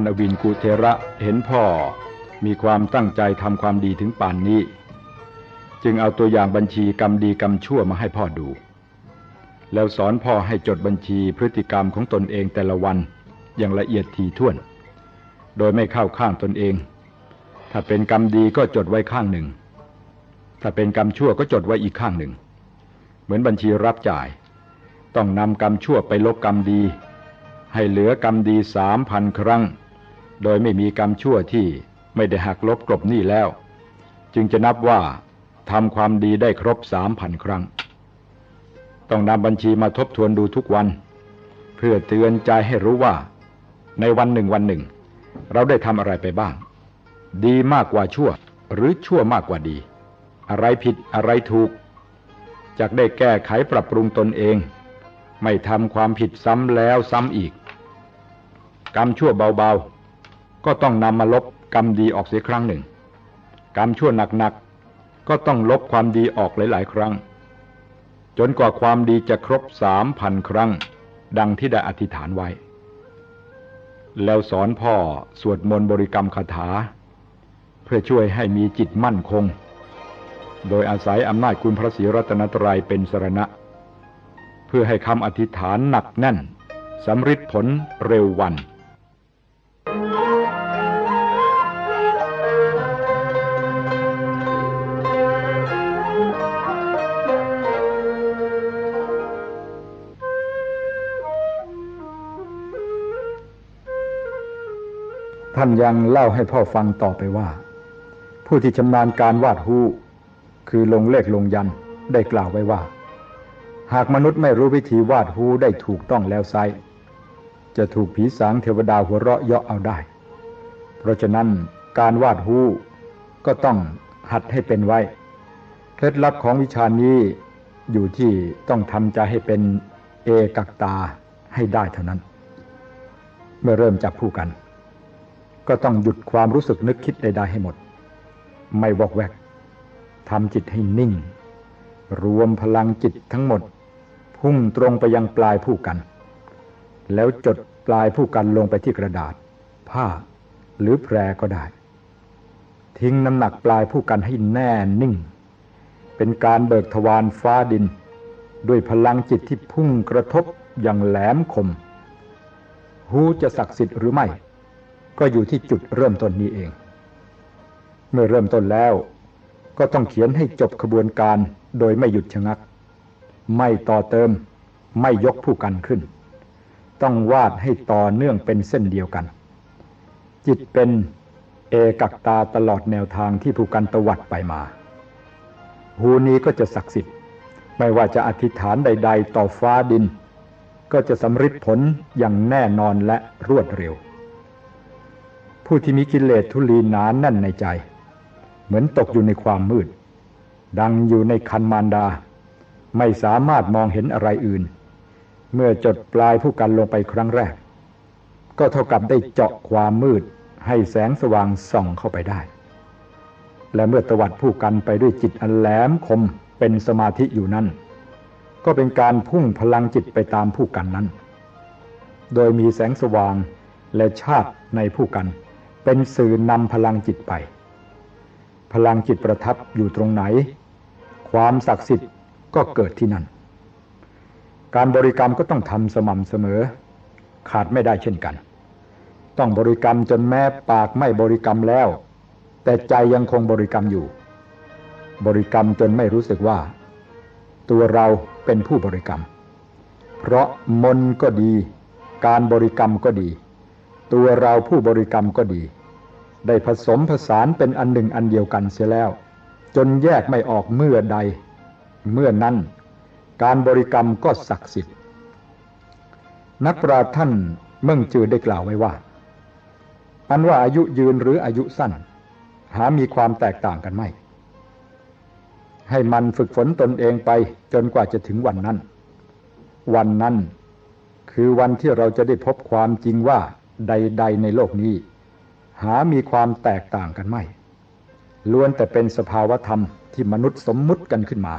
านอวินกุเทระเห็นพ่อมีความตั้งใจทำความดีถึงป่านนี้ จึงเอาตัวอย่างบัญชีกรรมดีกรรมชั่วมาให้พ่อดู แล้วสอนพ่อให้จดบัญชีพฤติกรรมของตนเองแต่ละวันอย่างละเอียดถี่ถ้วน โดยไม่เข้าข้างตนเอง ถ้าเป็นกรรมดีก็จดไว้ข้างหนึ่ง ถ้าเป็นกรรมชั่วก็จดไว้อีกข้างหนึ่ง เหมือนบัญชีรับจ่าย ต้องนำกรรมชั่วไปลบกรรมดี ให้เหลือกรรมดีสามพันครั้ง โดยไม่มีกรรมชั่วที่ไม่ได้หักลบกลบหนี้แล้ว จึงจะนับว่าทำความดีได้ครบสามพันครั้ง ต้องนำบัญชีมาทบทวนดูทุกวัน เพื่อเตือนใจให้รู้ว่า ในวันหนึ่งวันหนึ่ง เราได้ทำอะไรไปบ้าง ดีมากกว่าชั่วหรือชั่วมากกว่าดี อะไรผิดอะไรถูกจะได้แก้ไขปรับปรุงตนเอง ไม่ทำความผิดซ้ำแล้วซ้ำอีก กรรมชั่วเบาๆ ก็ต้องนำมาลบกรรมดีออกเสียครั้งหนึ่ง กรรมชั่วหนักๆก็ต้องลบความดีออกหลายๆ ครั้ง จนกว่าความดีจะครบสามพันครั้ง ดังที่ได้อธิษฐานไว้ แล้วสอนพ่อสวดมนต์บริกรรมคาถา เพื่อช่วยให้มีจิตมั่นคง โดยอาศัยอำนาจคุณพระศรีรัตนตรัยเป็นสรณะ เพื่อให้คำอธิษฐานหนักแน่นสำฤทธิผลเร็ววัน ท่านยังเล่าให้พ่อฟังต่อไปว่า ผู้ที่ชำนาญการวาดฮูคือลงเลขลงยันได้กล่าวไว้ว่า หากมนุษย์ไม่รู้วิธีวาดฮูได้ถูกต้องแล้วไซจะถูกผีสางเทวดาหัวเราะเยาะเอาได้ เพราะฉะนั้นการวาดฮูก็ต้องหัดให้เป็นไว้ เคล็ดลับของวิชานี้อยู่ที่ต้องทำใจให้เป็นเอกักตาให้ได้เท่านั้น เมื่อเริ่มจับผู้กัน ก็ต้องหยุดความรู้สึกนึกคิดใดๆให้หมด ไม่วอกแวกทำจิตให้นิ่ง รวมพลังจิตทั้งหมด พุ่งตรงไปยังปลายผู้กัน แล้วจดปลายผู้กันลงไปที่กระดาษ ผ้าหรือแพรก็ได้ ทิ้งน้ำหนักปลายผู้กันให้แน่นิ่ง เป็นการเบิกทวารฟ้าดิน ด้วยพลังจิตที่พุ่งกระทบอย่างแหลมคมหูจะศักดิ์สิทธิ์หรือไม่ ก็อยู่ที่จุดเริ่มต้นนี้เอง เมื่อเริ่มต้นแล้ว ก็ต้องเขียนให้จบขบวนการโดยไม่หยุดชะงัก ไม่ต่อเติม ไม่ยกผู้กันขึ้น ต้องวาดให้ต่อเนื่องเป็นเส้นเดียวกัน จิตเป็นเอกักตาตลอดแนวทางที่ผู้กันตวัดไปมา หูนี้ก็จะศักดิ์สิทธิ์ ไม่ว่าจะอธิษฐานใด ๆ ต่อฟ้าดิน ก็จะสำฤทธิ์ผลอย่างแน่นอนและรวดเร็ว ผู้ที่มีกิเลสทุลีหนานแน่นในใจ เหมือนตกอยู่ในความมืด ดังอยู่ในคันมารดา ไม่สามารถมองเห็นอะไรอื่น เมื่อจดปลายผู้กันลงไปครั้งแรก ก็เท่ากับได้เจาะความมืดให้แสงสว่างส่องเข้าไปได้ และเมื่อตวัดผู้กันไปด้วยจิตอันแหลมคมเป็นสมาธิอยู่นั่นก็เป็นการพุ่งพลังจิตไปตามผู้กันนั้น โดยมีแสงสว่างและชาติในผู้กัน เป็นสื่อนำพลังจิตไป พลังจิตประทับอยู่ตรงไหน ความศักดิ์สิทธิ์ก็เกิดที่นั่น การบริกรรมก็ต้องทำสม่ำเสมอ ขาดไม่ได้เช่นกัน ต้องบริกรรมจนแม้ปากไม่บริกรรมแล้ว แต่ใจยังคงบริกรรมอยู่ บริกรรมจนไม่รู้สึกว่า ตัวเราเป็นผู้บริกรรม เพราะมนก็ดี การบริกรรมก็ดี ตัวเราผู้บริกรรมก็ดี ได้ผสมผสานเป็นอันหนึ่งอันเดียวกันเสียแล้ว จนแยกไม่ออกเมื่อใด เมื่อนั้น การบริกรรมก็ศักดิ์สิทธิ์ นักปราชญ์ท่านเมื่งจือได้กล่าวไว้ว่า อันว่าอายุยืนหรืออายุสั้น หามีความแตกต่างกันไม่ ให้มันฝึกฝนตนเองไปจนกว่าจะถึงวันนั้น วันนั้น คือวันที่เราจะได้พบความจริงว่า ใด ๆ ในโลกนี้ หามีความแตกต่างกันไม่ ล้วนแต่เป็นสภาวธรรมที่มนุษย์สมมุติกันขึ้นมา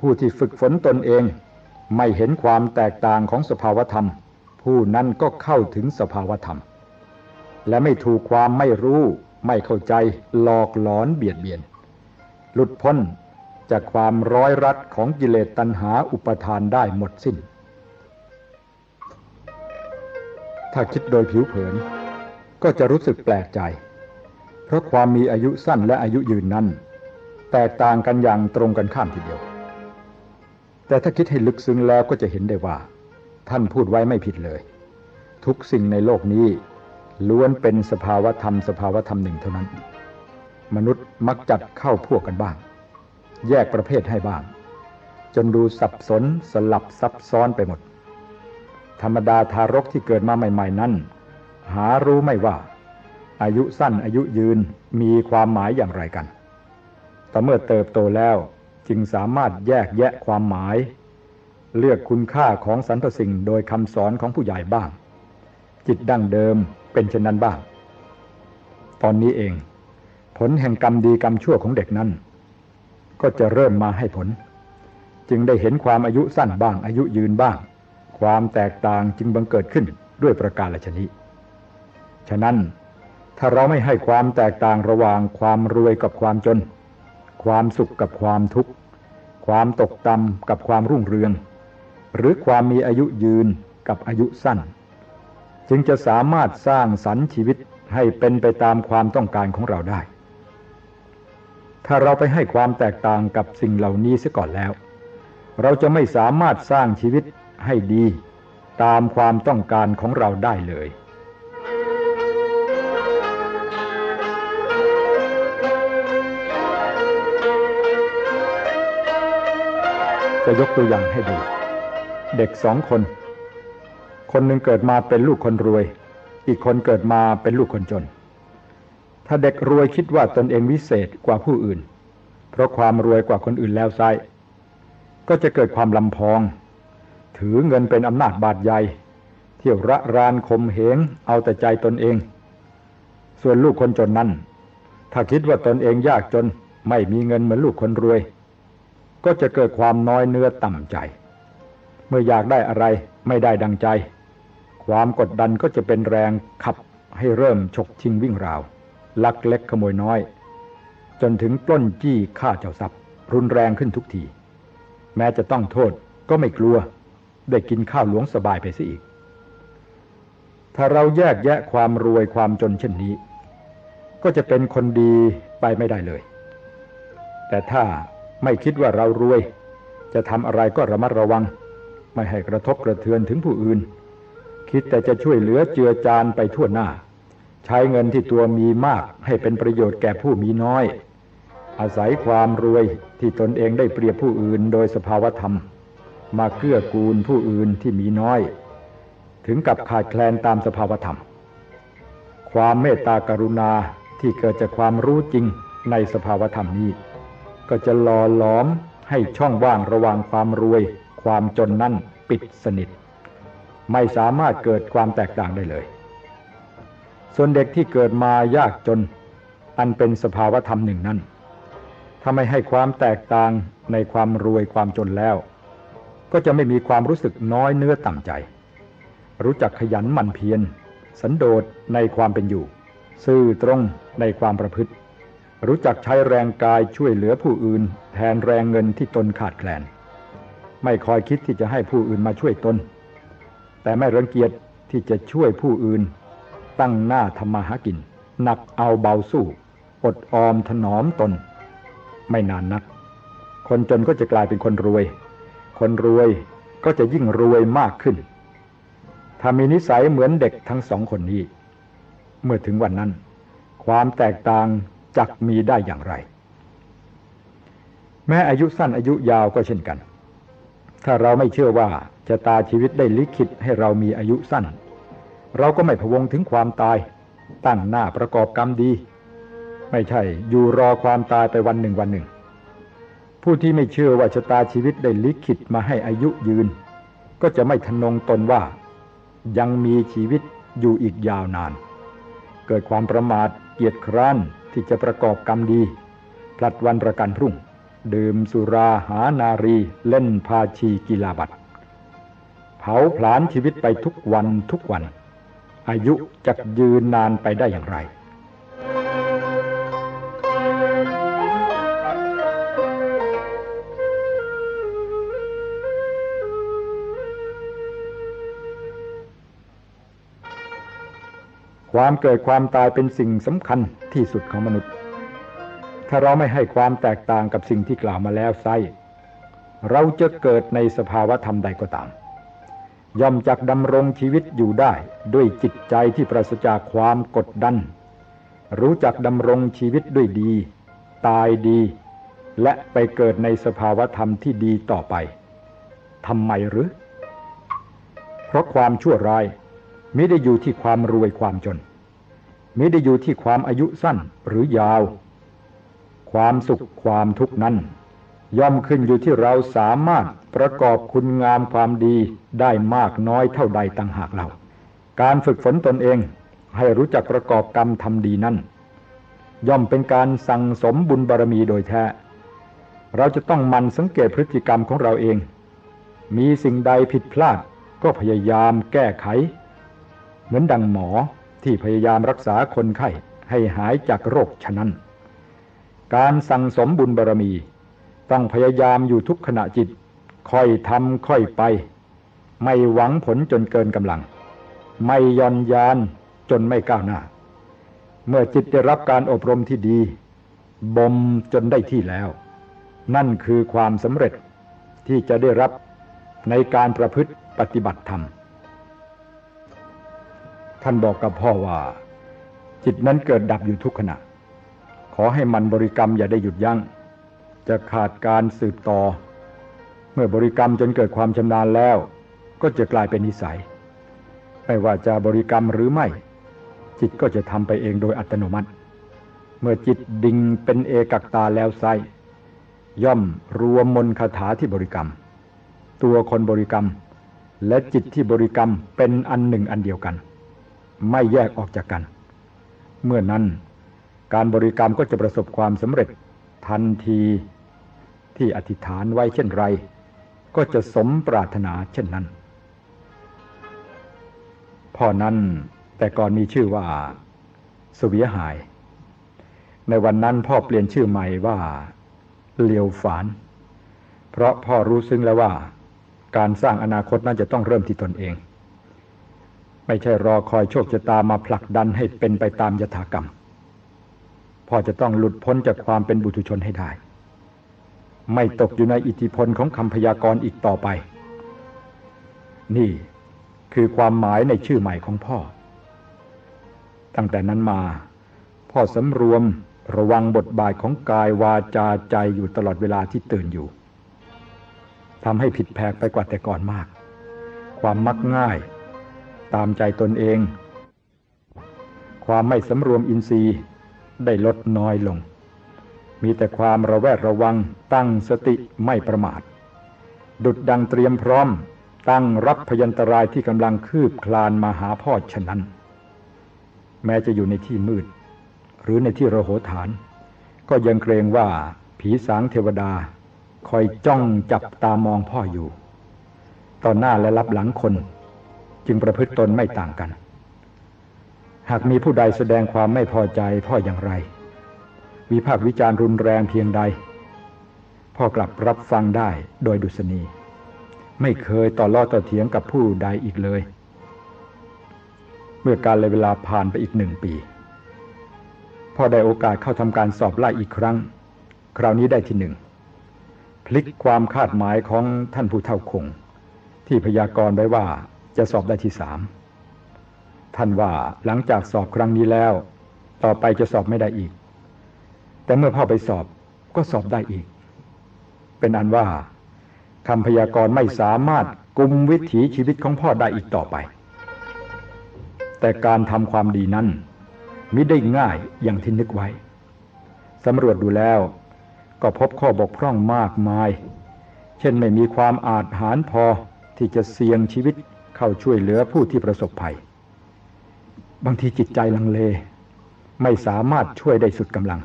ผู้ที่ฝึกฝนตนเองไม่เห็นความแตกต่างของสภาวธรรม ผู้นั้นก็เข้าถึงสภาวธรรม และไม่ถูกความไม่รู้ ไม่เข้าใจหลอกหลอนเบียดเบียน หลุดพ้นจากความร้อยรัดของกิเลสตัณหาอุปทานได้หมดสิ้น ถ้าคิดโดยผิวเผิน ก็จะรู้สึกแปลกใจ เพราะความมีอายุสั้นและอายุยืนนั้น แตกต่างกันอย่างตรงกันข้ามทีเดียว แต่ถ้าคิดให้ลึกซึ้งแล้วก็จะเห็นได้ว่า ท่านพูดไว้ไม่ผิดเลย ทุกสิ่งในโลกนี้ ล้วนเป็นสภาวธรรมสภาวธรรมหนึ่งเท่านั้น มนุษย์มักจัดเข้าพวกกันบ้าง แยกประเภทให้บ้าง จนดูสับสนสลับซับซ้อนไปหมด ธรรมดาทารกที่เกิดมาใหม่ๆนั้น หารู้ไม่ว่า อายุสั้นอายุยืนมีความหมายอย่างไรกัน แต่เมื่อเติบโตแล้วจึงสามารถแยกแยะความหมาย เลือกคุณค่าของสรรพสิ่งโดยคำสอนของผู้ใหญ่บ้าง จิตดั้งเดิมเป็นเช่นนั้นบ้าง ตอนนี้เอง ผลแห่งกรรมดีกรรมชั่วของเด็กนั้น ก็จะเริ่มมาให้ผล จึงได้เห็นความอายุสั้นบ้างอายุยืนบ้าง ความแตกต่างจึงบังเกิดขึ้นด้วยประการละชนิดฉะนั้นถ้าเราไม่ให้ความแตกต่างระหว่างความรวยกับความจน ความสุขกับความทุกข์ ความตกต่ำกับความรุ่งเรือง หรือความมีอายุยืนกับอายุสั้น จึงจะสามารถสร้างสรรค์ชีวิตให้เป็นไปตามความต้องการของเราได้ ถ้าเราไปให้ความแตกต่างกับสิ่งเหล่านี้เสียก่อนแล้ว เราจะไม่สามารถสร้างชีวิต ให้ดีตามความต้องการของเราได้เลย จะยกตัวอย่างให้ดู เด็กสองคน คนหนึ่งเกิดมาเป็นลูกคนรวย อีกคนเกิดมาเป็นลูกคนจน ถ้าเด็กรวยคิดว่าตนเองวิเศษกว่าผู้อื่น เพราะความรวยกว่าคนอื่นแล้วไซก็จะเกิดความลำพอง ถือเงินเป็นอำนาจบาดใหญ่เที่ยวระรานคมเหงเอาแต่ใจตนเอง ส่วนลูกคนจนนั้น ถ้าคิดว่าตนเองยากจนไม่มีเงินเหมือนลูกคนรวย ก็จะเกิดความน้อยเนื้อต่ำใจ เมื่ออยากได้อะไรไม่ได้ดังใจ ความกดดันก็จะเป็นแรงขับให้เริ่มฉกชิงวิ่งราว ลักเล็กขโมยน้อย จนถึงปล้นจี้ฆ่าเจ้าทรัพย์ รุนแรงขึ้นทุกที แม้จะต้องโทษก็ไม่กลัว ได้กินข้าวหลวงสบายไปสิอีก ถ้าเราแยกแยะความรวยความจนเช่นนี้ ก็จะเป็นคนดีไปไม่ได้เลย แต่ถ้าไม่คิดว่าเรารวย จะทำอะไรก็ระมัดระวัง ไม่ให้กระทบกระเทือนถึงผู้อื่น คิดแต่จะช่วยเหลือเจือจานไปทั่วหน้า ใช้เงินที่ตัวมีมากให้เป็นประโยชน์แก่ผู้มีน้อยอาศัยความรวยที่ตนเองได้เปรียบผู้อื่นโดยสภาวธรรม มาเกื้อกูลผู้อื่นที่มีน้อย ถึงกับขาดแคลนตามสภาวธรรม ความเมตตากรุณาที่เกิดจากความรู้จริงในสภาวธรรมนี้ ก็จะหล่อหลอมให้ช่องว่างระหว่างความรวย ความจนนั่นปิดสนิท ไม่สามารถเกิดความแตกต่างได้เลย ส่วนเด็กที่เกิดมายากจน อันเป็นสภาวธรรมหนึ่งนั้นถ้าไม่ให้ความแตกต่างในความรวยความจนแล้ว ก็จะไม่มีความรู้สึกน้อยเนื้อต่ำใจ รู้จักขยันหมั่นเพียร สันโดษในความเป็นอยู่ ซื่อตรงในความประพฤติ รู้จักใช้แรงกายช่วยเหลือผู้อื่น แทนแรงเงินที่ตนขาดแคลน ไม่คอยคิดที่จะให้ผู้อื่นมาช่วยตน แต่ไม่รังเกียจที่จะช่วยผู้อื่น ตั้งหน้าทำมาหากิน หนักเอาเบาสู้ อดออมถนอมตน ไม่นานนัก คนจนก็จะกลายเป็นคนรวย คนรวยก็จะยิ่งรวยมากขึ้น ถ้ามีนิสัยเหมือนเด็กทั้งสองคนนี้ เมื่อถึงวันนั้น ความแตกต่างจักมีได้อย่างไร แม้อายุสั้นอายุยาวก็เช่นกัน ถ้าเราไม่เชื่อว่าจะตาชีวิตได้ลิขิตให้เรามีอายุสั้น เราก็ไม่พวงถึงความตาย ตั้งหน้าประกอบกรรมดี ไม่ใช่อยู่รอความตายไปวันหนึ่งวันหนึ่ง ผู้ที่ไม่เชื่อว่าชะตาชีวิตได้ลิขิตมาให้อายุยืน ก็จะไม่ทนงตนว่า ยังมีชีวิตอยู่อีกยาวนาน เกิดความประมาทเกียจคร้านที่จะประกอบกรรมดี พลัดวันประกันพรุ่ง ดื่มสุราหานารีเล่นพาชีกีฬาบัตรเผาผลาญชีวิตไปทุกวันทุกวัน อายุจะยืนนานไปได้อย่างไร ความเกิดความตายเป็นสิ่งสำคัญที่สุดของมนุษย์ ถ้าเราไม่ให้ความแตกต่างกับสิ่งที่กล่าวมาแล้วไซเราจะเกิดในสภาวะธรรมใดก็ตาม ย่อมจักดำรงชีวิตอยู่ได้ด้วยจิตใจที่ปราศจากความกดดัน รู้จักดำรงชีวิตด้วยดี ตายดี และไปเกิดในสภาวะธรรมที่ดีต่อไปทำไมหรือ เพราะความชั่วร้ายมิได้อยู่ที่ความรวยความจน มิได้อยู่ที่ความอายุสั้นหรือยาว ความสุขความทุกข์นั้น ย่อมขึ้นอยู่ที่เราสามารถประกอบคุณงามความดีได้มากน้อยเท่าใดต่างหากเรา การฝึกฝนตนเองให้รู้จักประกอบกรรมทำดีนั้น ย่อมเป็นการสั่งสมบุญบารมีโดยแท้ เราจะต้องมันสังเกตพฤติกรรมของเราเอง มีสิ่งใดผิดพลาดก็พยายามแก้ไข เหมือนดังหมอ ที่พยายามรักษาคนไข้ให้หายจากโรคฉะนั้น การสั่งสมบุญบารมี ต้องพยายามอยู่ทุกขณะจิต ค่อยทำค่อยไป ไม่หวังผลจนเกินกำลัง ไม่ย่อนยานจนไม่ก้าวหน้า เมื่อจิตได้รับการอบรมที่ดีบ่มจนได้ที่แล้ว นั่นคือความสำเร็จที่จะได้รับในการประพฤติปฏิบัติธรรม ท่านบอกกับพ่อว่า จิตนั้นเกิดดับอยู่ทุกขณะ ขอให้มันบริกรรมอย่าได้หยุดยัง้ง จะขาดการสืบต่อ เมื่อบริกรรมจนเกิดความชำนาญแล้ว ก็จะกลายเป็นนิสัย ไม่ว่าจะบริกรรมหรือไม่ จิตก็จะทำไปเองโดยอัตโนมัติ เมื่อจิตดิ่งเป็นเอกักตาแล้วไซย่อมรวมมนคาถาที่บริกรรม ตัวคนบริกรรม และจิตที่บริกรรมเป็นอันหนึ่งอันเดียวกัน ไม่แยกออกจากกัน เมื่อนั้นการบริกรรมก็จะประสบความสำเร็จทันทีที่อธิษฐานไว้เช่นไร ก็จะสมปรารถนาเช่นนั้น พ่อนั้นแต่ก่อนมีชื่อว่าสวีหาย ในวันนั้นพ่อเปลี่ยนชื่อใหม่ว่าเลียวฝาน เพราะพ่อรู้ซึ้งแล้วว่า การสร้างอนาคตนั้นจะต้องเริ่มที่ตนเอง ไม่ใช่รอคอยโชคชะตามาผลักดันให้เป็นไปตามยถากรรม พ่อจะต้องหลุดพ้นจากความเป็นบุตุชนให้ได้ ไม่ตกอยู่ในอิทธิพลของคำพยากรณ์อีกต่อไป นี่คือความหมายในชื่อใหม่ของพ่อ ตั้งแต่นั้นมา พ่อสำรวมระวังบทบาทของกายวาจาใจอยู่ตลอดเวลาที่ตื่นอยู่ทำให้ผิดแผกไปกว่าแต่ก่อนมาก ความมักง่าย ตามใจตนเอง ความไม่สำรวมอินทรีย์ได้ลดน้อยลง มีแต่ความระแวดระวังตั้งสติไม่ประมาท ดุดดังเตรียมพร้อมตั้งรับพยันตรายที่กำลังคืบคลานมาหาพ่อฉะนั้น แม้จะอยู่ในที่มืด หรือในที่ระโหฐาน ก็ยังเกรงว่าผีสางเทวดาคอยจ้องจับตามองพ่ออยู่ตอนหน้าและรับหลังคน จึงประพฤติตนไม่ต่างกัน หากมีผู้ใดแสดงความไม่พอใจพ่ออย่างไร วิพากษ์วิจารณ์รุนแรงเพียงใด พ่อกลับรับฟังได้โดยดุษณีไม่เคยต่อล้อต่อเถียงกับผู้ใดอีกเลย เมื่อการเลยเวลาผ่านไปอีกหนึ่งปี พ่อได้โอกาสเข้าทำการสอบไล่อีกครั้ง คราวนี้ได้ที่หนึ่งพลิกความคาดหมายของท่านผู้เท่าคง ที่พยากรณ์ไว้ว่า จะสอบได้ที่สามท่านว่าหลังจากสอบครั้งนี้แล้ว ต่อไปจะสอบไม่ได้อีก แต่เมื่อพ่อไปสอบก็สอบได้อีก เป็นอันว่าคำพยากรณ์ไม่สามารถกุมวิถีชีวิตของพ่อได้อีกต่อไป แต่การทำความดีนั้นมิได้ง่ายอย่างที่นึกไว้สำรวจดูแล้วก็พบข้อบกพร่องมากมาย เช่นไม่มีความอาจหารพอที่จะเสี่ยงชีวิต เข้าช่วยเหลือผู้ที่ประสบภัย บางทีจิตใจลังเล ไม่สามารถช่วยได้สุดกำลัง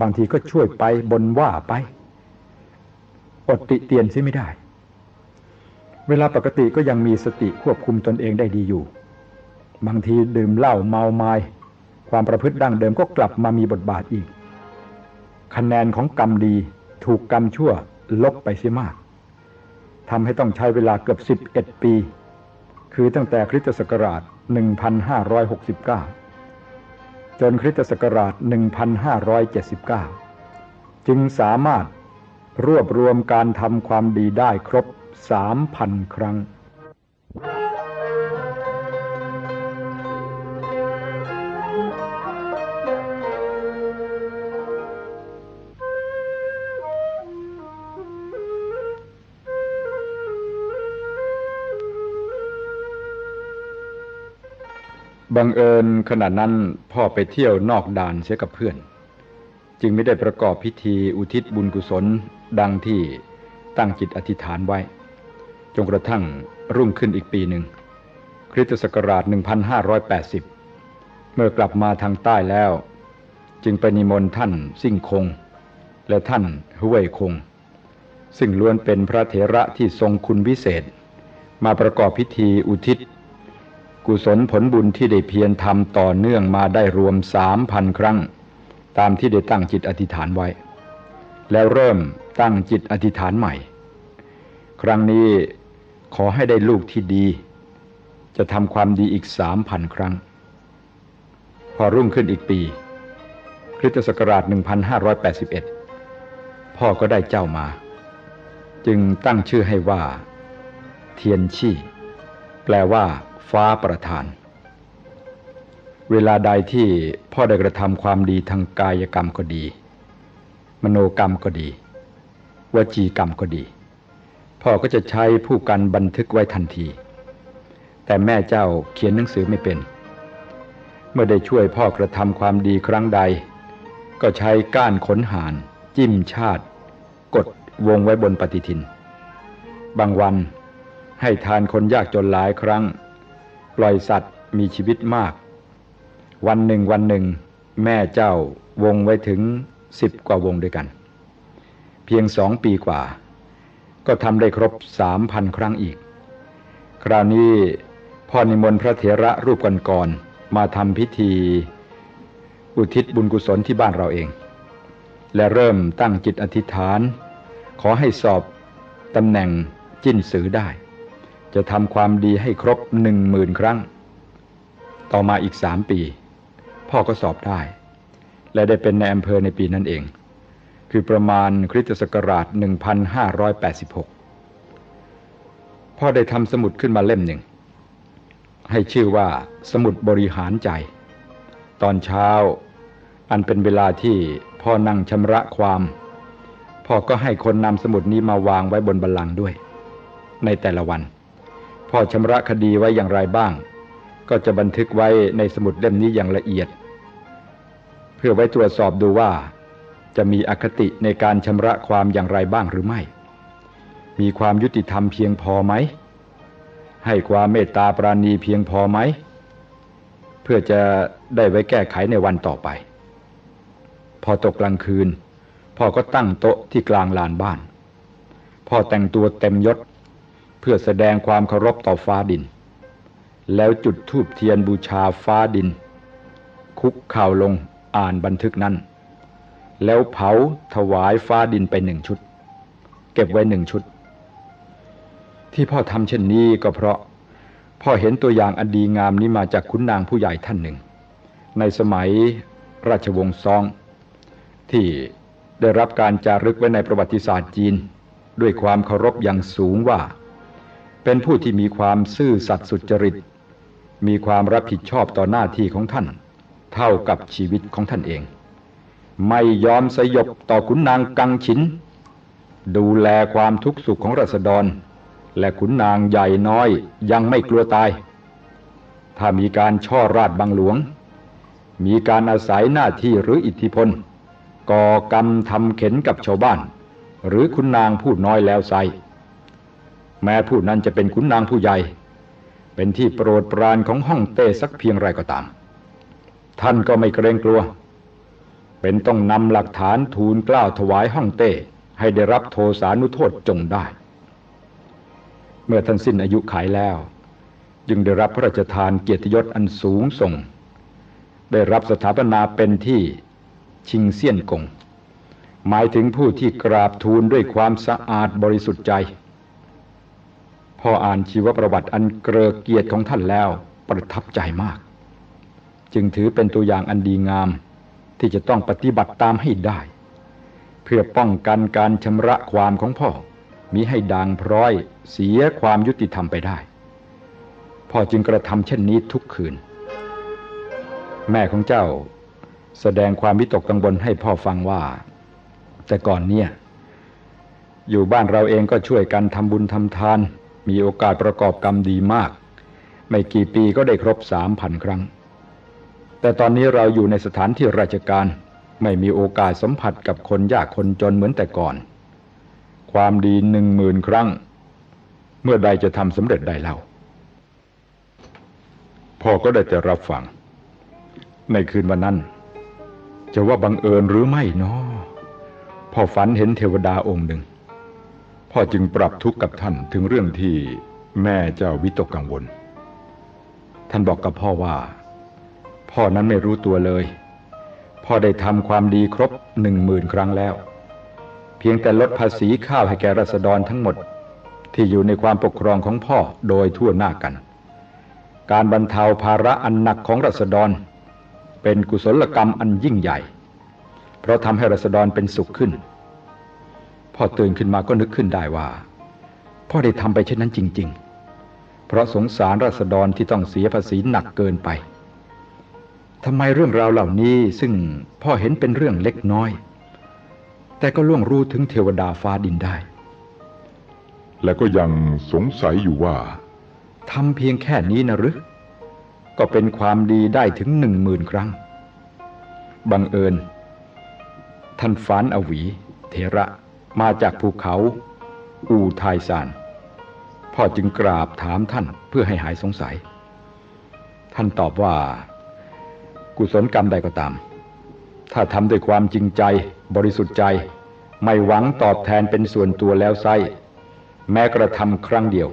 บางทีก็ช่วยไปบนว่าไป อดติเตียนซิไม่ได้ เวลาปกติก็ยังมีสติควบคุมตนเองได้ดีอยู่ บางทีดื่มเหล้าเมาไมา้ความประพฤติดั้งเดิมก็กลับมามีบทบาทอีก คะแนนของกรรมดีถูกกรรมชั่วลบไปเสียมากทำให้ต้องใช้เวลาเกือบ 11 ปี คือตั้งแต่คริสตศักราช 1569 จนคริสตศักราช 1579 จึงสามารถรวบรวมการทำความดีได้ครบ 3,000 ครั้ง บังเอิญขณะนั้นพ่อไปเที่ยวนอกด่านเสียกับเพื่อน จึงไม่ได้ประกอบพิธีอุทิศบุญกุศลดังที่ตั้งจิตอธิษฐานไว้ จนกระทั่งรุ่งขึ้นอีกปีหนึ่ง คริสตศักราช 1580 เมื่อกลับมาทางใต้แล้ว จึงไปนิมนต์ท่านสิ่งคง และท่านฮุเวยคง ซึ่งล้วนเป็นพระเถระที่ทรงคุณวิเศษ มาประกอบพิธีอุทิศ กุศลผลบุญที่ได้เพียรทำต่อเนื่องมาได้รวมสามพันครั้ง ตามที่ได้ตั้งจิตอธิษฐานไว้ แล้วเริ่มตั้งจิตอธิษฐานใหม่ ครั้งนี้ขอให้ได้ลูกที่ดี จะทำความดีอีกสามพันครั้ง พอรุ่งขึ้นอีกปีคริสตศักราช 1581 พ่อก็ได้เจ้ามา จึงตั้งชื่อให้ว่า เทียนชี่ แปลว่า ฟ้าประทาน เวลาใดที่พ่อได้กระทำความดีทางกายกรรมก็ดี มโนกรรมก็ดี วจีกรรมก็ดี พ่อก็จะใช้ผู้กันบันทึกไว้ทันที แต่แม่เจ้าเขียนหนังสือไม่เป็น เมื่อได้ช่วยพ่อกระทำความดีครั้งใด ก็ใช้ก้านขนหาน จิ้มชาติ กดวงไว้บนปฏิทิน บางวันให้ทานคนยากจนหลายครั้ง ปล่อยสัตว์มีชีวิตมาก วันหนึ่งวันหนึ่ง แม่เจ้าวงไว้ถึงสิบกว่าวงด้วยกัน เพียงสองปีกว่า ก็ทำได้ครบสามพันครั้งอีก คราวนี้พ่อนิมนต์พระเถระรูปก่อนมาทำพิธี อุทิศบุญกุศลที่บ้านเราเอง และเริ่มตั้งจิตอธิษฐาน ขอให้สอบตำแหน่งจิ้นสือได้ จะทำความดีให้ครบหนึ่งหมื่นครั้ง ต่อมาอีกสามปี พ่อก็สอบได้ และได้เป็นในอำเภอในปีนั้นเอง คือประมาณคริสตศักราช 1586 พ่อได้ทำสมุดขึ้นมาเล่มหนึ่ง ให้ชื่อว่าสมุดบริหารใจ ตอนเช้า อันเป็นเวลาที่พ่อนั่งชำระความพ่อก็ให้คนนำสมุดนี้มาวางไว้บนบัลลังก์ด้วย ในแต่ละวัน พ่อชำระคดีไว้อย่างไรบ้าง ก็จะบันทึกไว้ในสมุดเล่มนี้อย่างละเอียด เพื่อไว้ตรวจสอบดูว่า จะมีอคติในการชำระความอย่างไรบ้างหรือไม่ มีความยุติธรรมเพียงพอไหม ให้ความเมตตาปราณีเพียงพอไหม เพื่อจะได้ไว้แก้ไขในวันต่อไป พอตกกลางคืน พ่อก็ตั้งโต๊ะที่กลางลานบ้าน พ่อแต่งตัวเต็มยศ พื่อแสดงความเคารพต่อฟ้าดิน แล้วจุดธูปเทียนบูชาฟ้าดิน คุกเข่าลงอ่านบันทึกนั้น แล้วเผาถวายฟ้าดินไปหนึ่งชุด เก็บไว้หนึ่งชุด ที่พ่อทำเช่นนี้ก็เพราะพ่อเห็นตัวอย่างอันดีงามนี้มาจากขุนนางผู้ใหญ่ท่านหนึ่ง ในสมัยราชวงศ์ซอง ที่ได้รับการจารึกไว้ในประวัติศาสตร์จีน ด้วยความเคารพอย่างสูงว่า เป็นผู้ที่มีความซื่อสัตย์สุจริต มีความรับผิดชอบต่อหน้าที่ของท่าน เท่ากับชีวิตของท่านเอง ไม่ยอมสยบต่อขุนนางกังฉิน ดูแลความทุกข์สุขของราษฎร และขุนนางใหญ่น้อยยังไม่กลัวตาย ถ้ามีการช่อราดบังหลวง มีการอาศัยหน้าที่หรืออิทธิพลก่อกรรมทำเข็นกับชาวบ้าน หรือขุนนางผู้น้อยแล้วไซ แม้ผู้นั้นจะเป็นขุนนางผู้ใหญ่ เป็นที่โปรดปรานของห้องเต้สักเพียงไรก็ตาม ท่านก็ไม่เกรงกลัว เป็นต้องนำหลักฐานทูลกล้าวถวายห้องเต้ให้ได้รับโทสานุโทษจงได้ เมื่อท่านสิ้นอายุขัยแล้ว จึงได้รับพระราชทานเกียรติยศอันสูงส่ง ได้รับสถาปนาเป็นที่ชิงเซียนกงหมายถึงผู้ที่กราบทูลด้วยความสะอาดบริสุทธิ์ใจ ออ่านชีวประวัติอันเกรอเกียรติของท่านแล้วประทับใจมาก จึงถือเป็นตัวอย่างอันดีงาม ที่จะต้องปฏิบัติตามให้ได้ เพื่อป้องกันการชำระความของพ่อมิให้ด่างพร้อยเสียความยุติธรรมไปได้ พ่อจึงกระทำเช่นนี้ทุกคืน แม่ของเจ้าแสดงความวิตกกังวลให้พ่อฟังว่า แต่ก่อนเนี่ย อยู่บ้านเราเองก็ช่วยกันทำบุญทำทาน มีโอกาสประกอบกรรมดีมาก ไม่กี่ปีก็ได้ครบสามพันครั้ง แต่ตอนนี้เราอยู่ในสถานที่ราชการ ไม่มีโอกาสสัมผัสกับคนยากคนจนเหมือนแต่ก่อน ความดีหนึ่งหมื่นครั้ง เมื่อใดจะทำสำเร็จได้เล่า พ่อก็ได้แต่รับฟัง ในคืนวันนั้น จะว่าบังเอิญหรือไม่นาะพ่อฝันเห็นเทวดาองค์หนึ่ง พ่อจึงปรับทุกข์กับท่านถึงเรื่องที่แม่เจ้าวิตกกังวล ท่านบอกกับพ่อว่า พ่อนั้นไม่รู้ตัวเลย พ่อได้ทำความดีครบหนึ่งหมื่นครั้งแล้ว เพียงแต่ลดภาษีข้าวให้แก่รัษฎรทั้งหมดที่อยู่ในความปกครองของพ่อโดยทั่วหน้ากัน การบรรเทาภาระอันหนักของรัษฎร เป็นกุศลกรรมอันยิ่งใหญ่ เพราะทำให้รัษฎรเป็นสุขขึ้น พ่อตื่นขึ้นมาก็นึกขึ้นได้ว่า พ่อได้ทำไปเช่นนั้นจริง ๆ เพราะสงสารรัษฎรที่ต้องเสียภาษีหนักเกินไปทำไมเรื่องราวเหล่านี้ซึ่งพ่อเห็นเป็นเรื่องเล็กน้อย แต่ก็ล่วงรู้ถึงเทวดาฟ้าดินได้ และก็ยังสงสัยอยู่ว่าทำเพียงแค่นี้นะหรือก็เป็นความดีได้ถึงหนึ่งหมื่นครั้ง บังเอิญ ท่านฟานอวี เทระ มาจากภูเขา อูทายซาน พ่อจึงกราบถามท่านเพื่อให้หายสงสัย ท่านตอบว่า กุศลกรรมใดก็ตาม ถ้าทำด้วยความจริงใจบริสุทธิ์ใจ ไม่หวังตอบแทนเป็นส่วนตัวแล้วไซแม้กระทำครั้งเดียว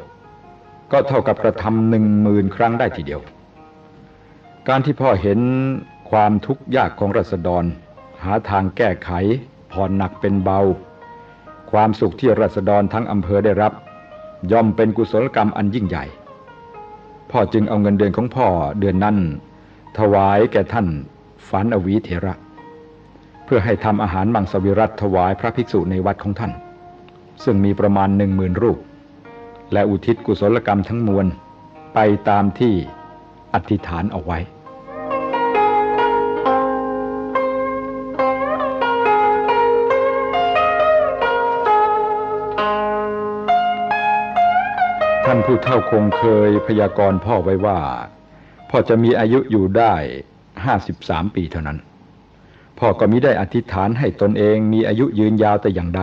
ก็เท่ากับกระทำหนึ่งหมื่นครั้งได้ทีเดียว การที่พ่อเห็นความทุกข์ยากของรัษฎร หาทางแก้ไขผ่อนหนักเป็นเบา ความสุขที่รัษฎรทั้งอำเภอได้รับ ย่อมเป็นกุศลกรรมอันยิ่งใหญ่ พ่อจึงเอาเงินเดือนของพ่อเดือนนั้น ถวายแก่ท่านฝันอวีเถระ เพื่อให้ทำอาหารมังสวิรัตถวายพระภิกษุในวัดของท่าน ซึ่งมีประมาณหนึ่งหมื่นรูป และอุทิศกุศลกรรมทั้งมวลไปตามที่อธิษฐานเอาไว้ ผู้เฒ่าคงเคยพยากรณ์พ่อไว้ว่า พ่อจะมีอายุอยู่ได้ห้าสิบสามปีเท่านั้น พ่อก็มิได้อธิษฐานให้ตนเองมีอายุยืนยาวแต่อย่างใด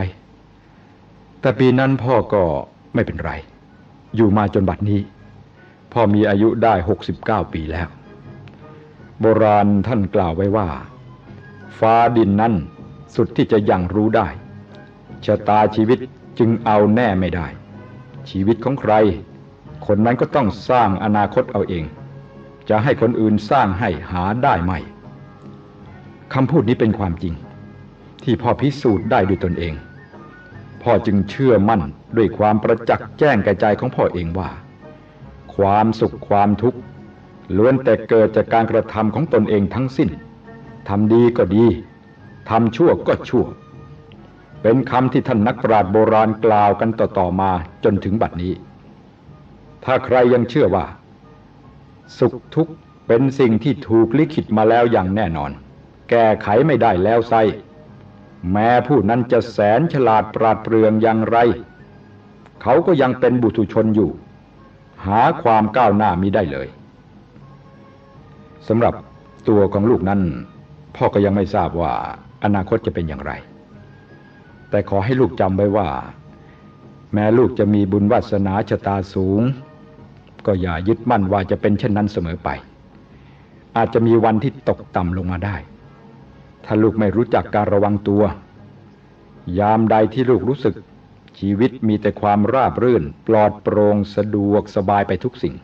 แต่ปีนั้นพ่อก็ไม่เป็นไร อยู่มาจนบัดนี้ พ่อมีอายุได้หกสิบเก้าปีแล้ว โบราณท่านกล่าวไว้ว่า ฟ้าดินนั้นสุดที่จะยังรู้ได้ชะตาชีวิตจึงเอาแน่ไม่ได้ ชีวิตของใคร คนนั้นก็ต้องสร้างอนาคตเอาเอง จะให้คนอื่นสร้างให้หาได้ไหมคำพูดนี้เป็นความจริง ที่พ่อพิสูจน์ได้ด้วยตนเอง พ่อจึงเชื่อมั่นด้วยความประจักษ์แจ้งแก่ใจของพ่อเองว่า ความสุขความทุกข์ล้วนแต่เกิดจากการกระทำของตนเองทั้งสิ้นทำดีก็ดีทำชั่วก็ชั่ว เป็นคำที่ท่านนักปราชญ์โบราณกล่าวกันต่อๆมาจนถึงบัดนี้ ถ้าใครยังเชื่อว่า สุขทุกข์เป็นสิ่งที่ถูกลิขิตมาแล้วอย่างแน่นอน แก้ไขไม่ได้แล้วไซแม้ผู้นั้นจะแสนฉลาดปราดเปรื่องอย่างไร เขาก็ยังเป็นบุตุชนอยู่ หาความก้าวหน้ามิได้เลยสำหรับตัวของลูกนั้น พ่อก็ยังไม่ทราบว่าอนาคตจะเป็นอย่างไร แต่ขอให้ลูกจำไว้ว่า แม้ลูกจะมีบุญวาสนาชะตาสูง ก็อย่ายึดมั่นว่าจะเป็นเช่นนั้นเสมอไป อาจจะมีวันที่ตกต่ำลงมาได้ ถ้าลูกไม่รู้จักการระวังตัว ยามใดที่ลูกรู้สึก ชีวิตมีแต่ความราบรื่น ปลอดโปร่งสะดวกสบายไปทุกสิ่ง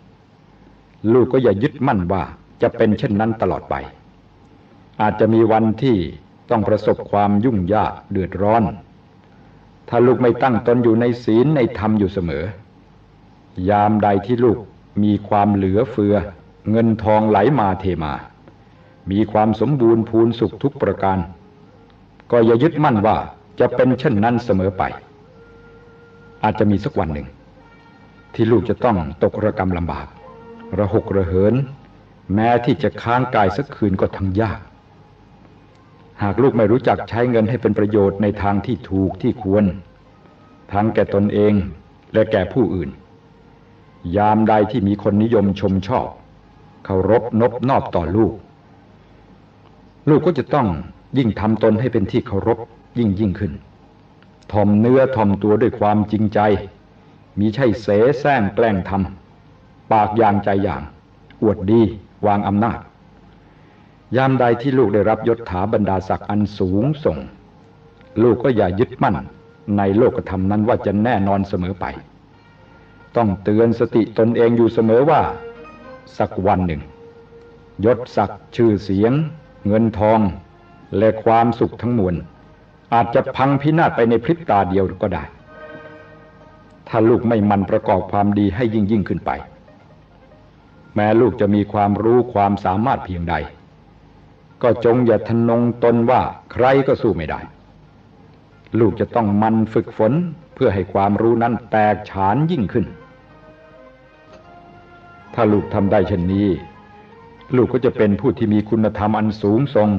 ลูกก็อย่ายึดมั่นว่าจะเป็นเช่นนั้นตลอดไป อาจจะมีวันที่ต้องประสบความยุ่งยากเดือดร้อน ถ้าลูกไม่ตั้งตนอยู่ในศีลในธรรมอยู่เสมอ ยามใดที่ลูกมีความเหลือเฟือ เงินทองไหลมาเทมา มีความสมบูรณ์พูนสุขทุกประการ ก็อย่ายึดมั่นว่าจะเป็นเช่นนั้นเสมอไป อาจจะมีสักวันหนึ่ง ที่ลูกจะต้องตกระกรรมลำบาก ระหกระเหิน แม้ที่จะค้างกายสักคืนก็ทั้งยาก หากลูกไม่รู้จักใช้เงินให้เป็นประโยชน์ในทางที่ถูกที่ควร ทั้งแก่ตนเองและแก่ผู้อื่น ยามใดที่มีคนนิยมชมชอบเคารพนบนอบต่อลูก ลูกก็จะต้องยิ่งทำตนให้เป็นที่เคารพยิ่งยิ่งขึ้นถ่อมเนื้อถ่อมตัวด้วยความจริงใจ มีใช่เสแสร้งแกล้งทำปากอย่างใจอย่าง อวดดีวางอำนาจ ยามใดที่ลูกได้รับยศถาบรรดาศักดิ์อันสูงส่ง ลูกก็อย่ายึดมั่นในโลกธรรมนั้นว่าจะแน่นอนเสมอไป ต้องเตือนสติตนเองอยู่เสมอว่า สักวันหนึ่ง ยศศักดิ์ชื่อเสียง เงินทอง และความสุขทั้งมวล อาจจะพังพินาศไปในพริบตาเดียวก็ได้ ถ้าลูกไม่มันประกอบความดีให้ยิ่งยิ่งขึ้นไป แม้ลูกจะมีความรู้ความสามารถเพียงใด ก็จงอย่าทนงตนว่าใครก็สู้ไม่ได้ ลูกจะต้องมันฝึกฝนเพื่อให้ความรู้นั้นแตกฉานยิ่งขึ้น ถ้าลูกทำได้เช่นนี้ ลูกก็จะเป็นผู้ที่มีคุณธรรมอันสูงส่ง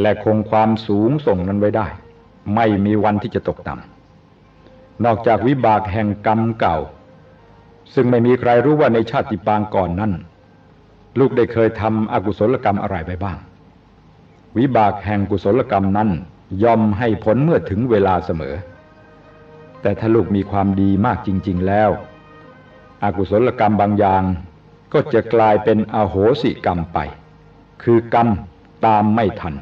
และคงความสูงส่งนั้นไว้ได้ ไม่มีวันที่จะตกต่ำนอกจากวิบากแห่งกรรมเก่า ซึ่งไม่มีใครรู้ว่าในชาติปางก่อนนั้น ลูกได้เคยทำอกุศลกรรมอะไรไปบ้าง วิบากแห่งกุศลกรรมนั้นย่อมให้ผลเมื่อถึงเวลาเสมอ แต่ถ้าลูกมีความดีมากจริง ๆ แล้ว อกุศลกรรมบางอย่าง ก็จะกลายเป็นอโหสิกรรมไป คือกรรมตามไม่ทัน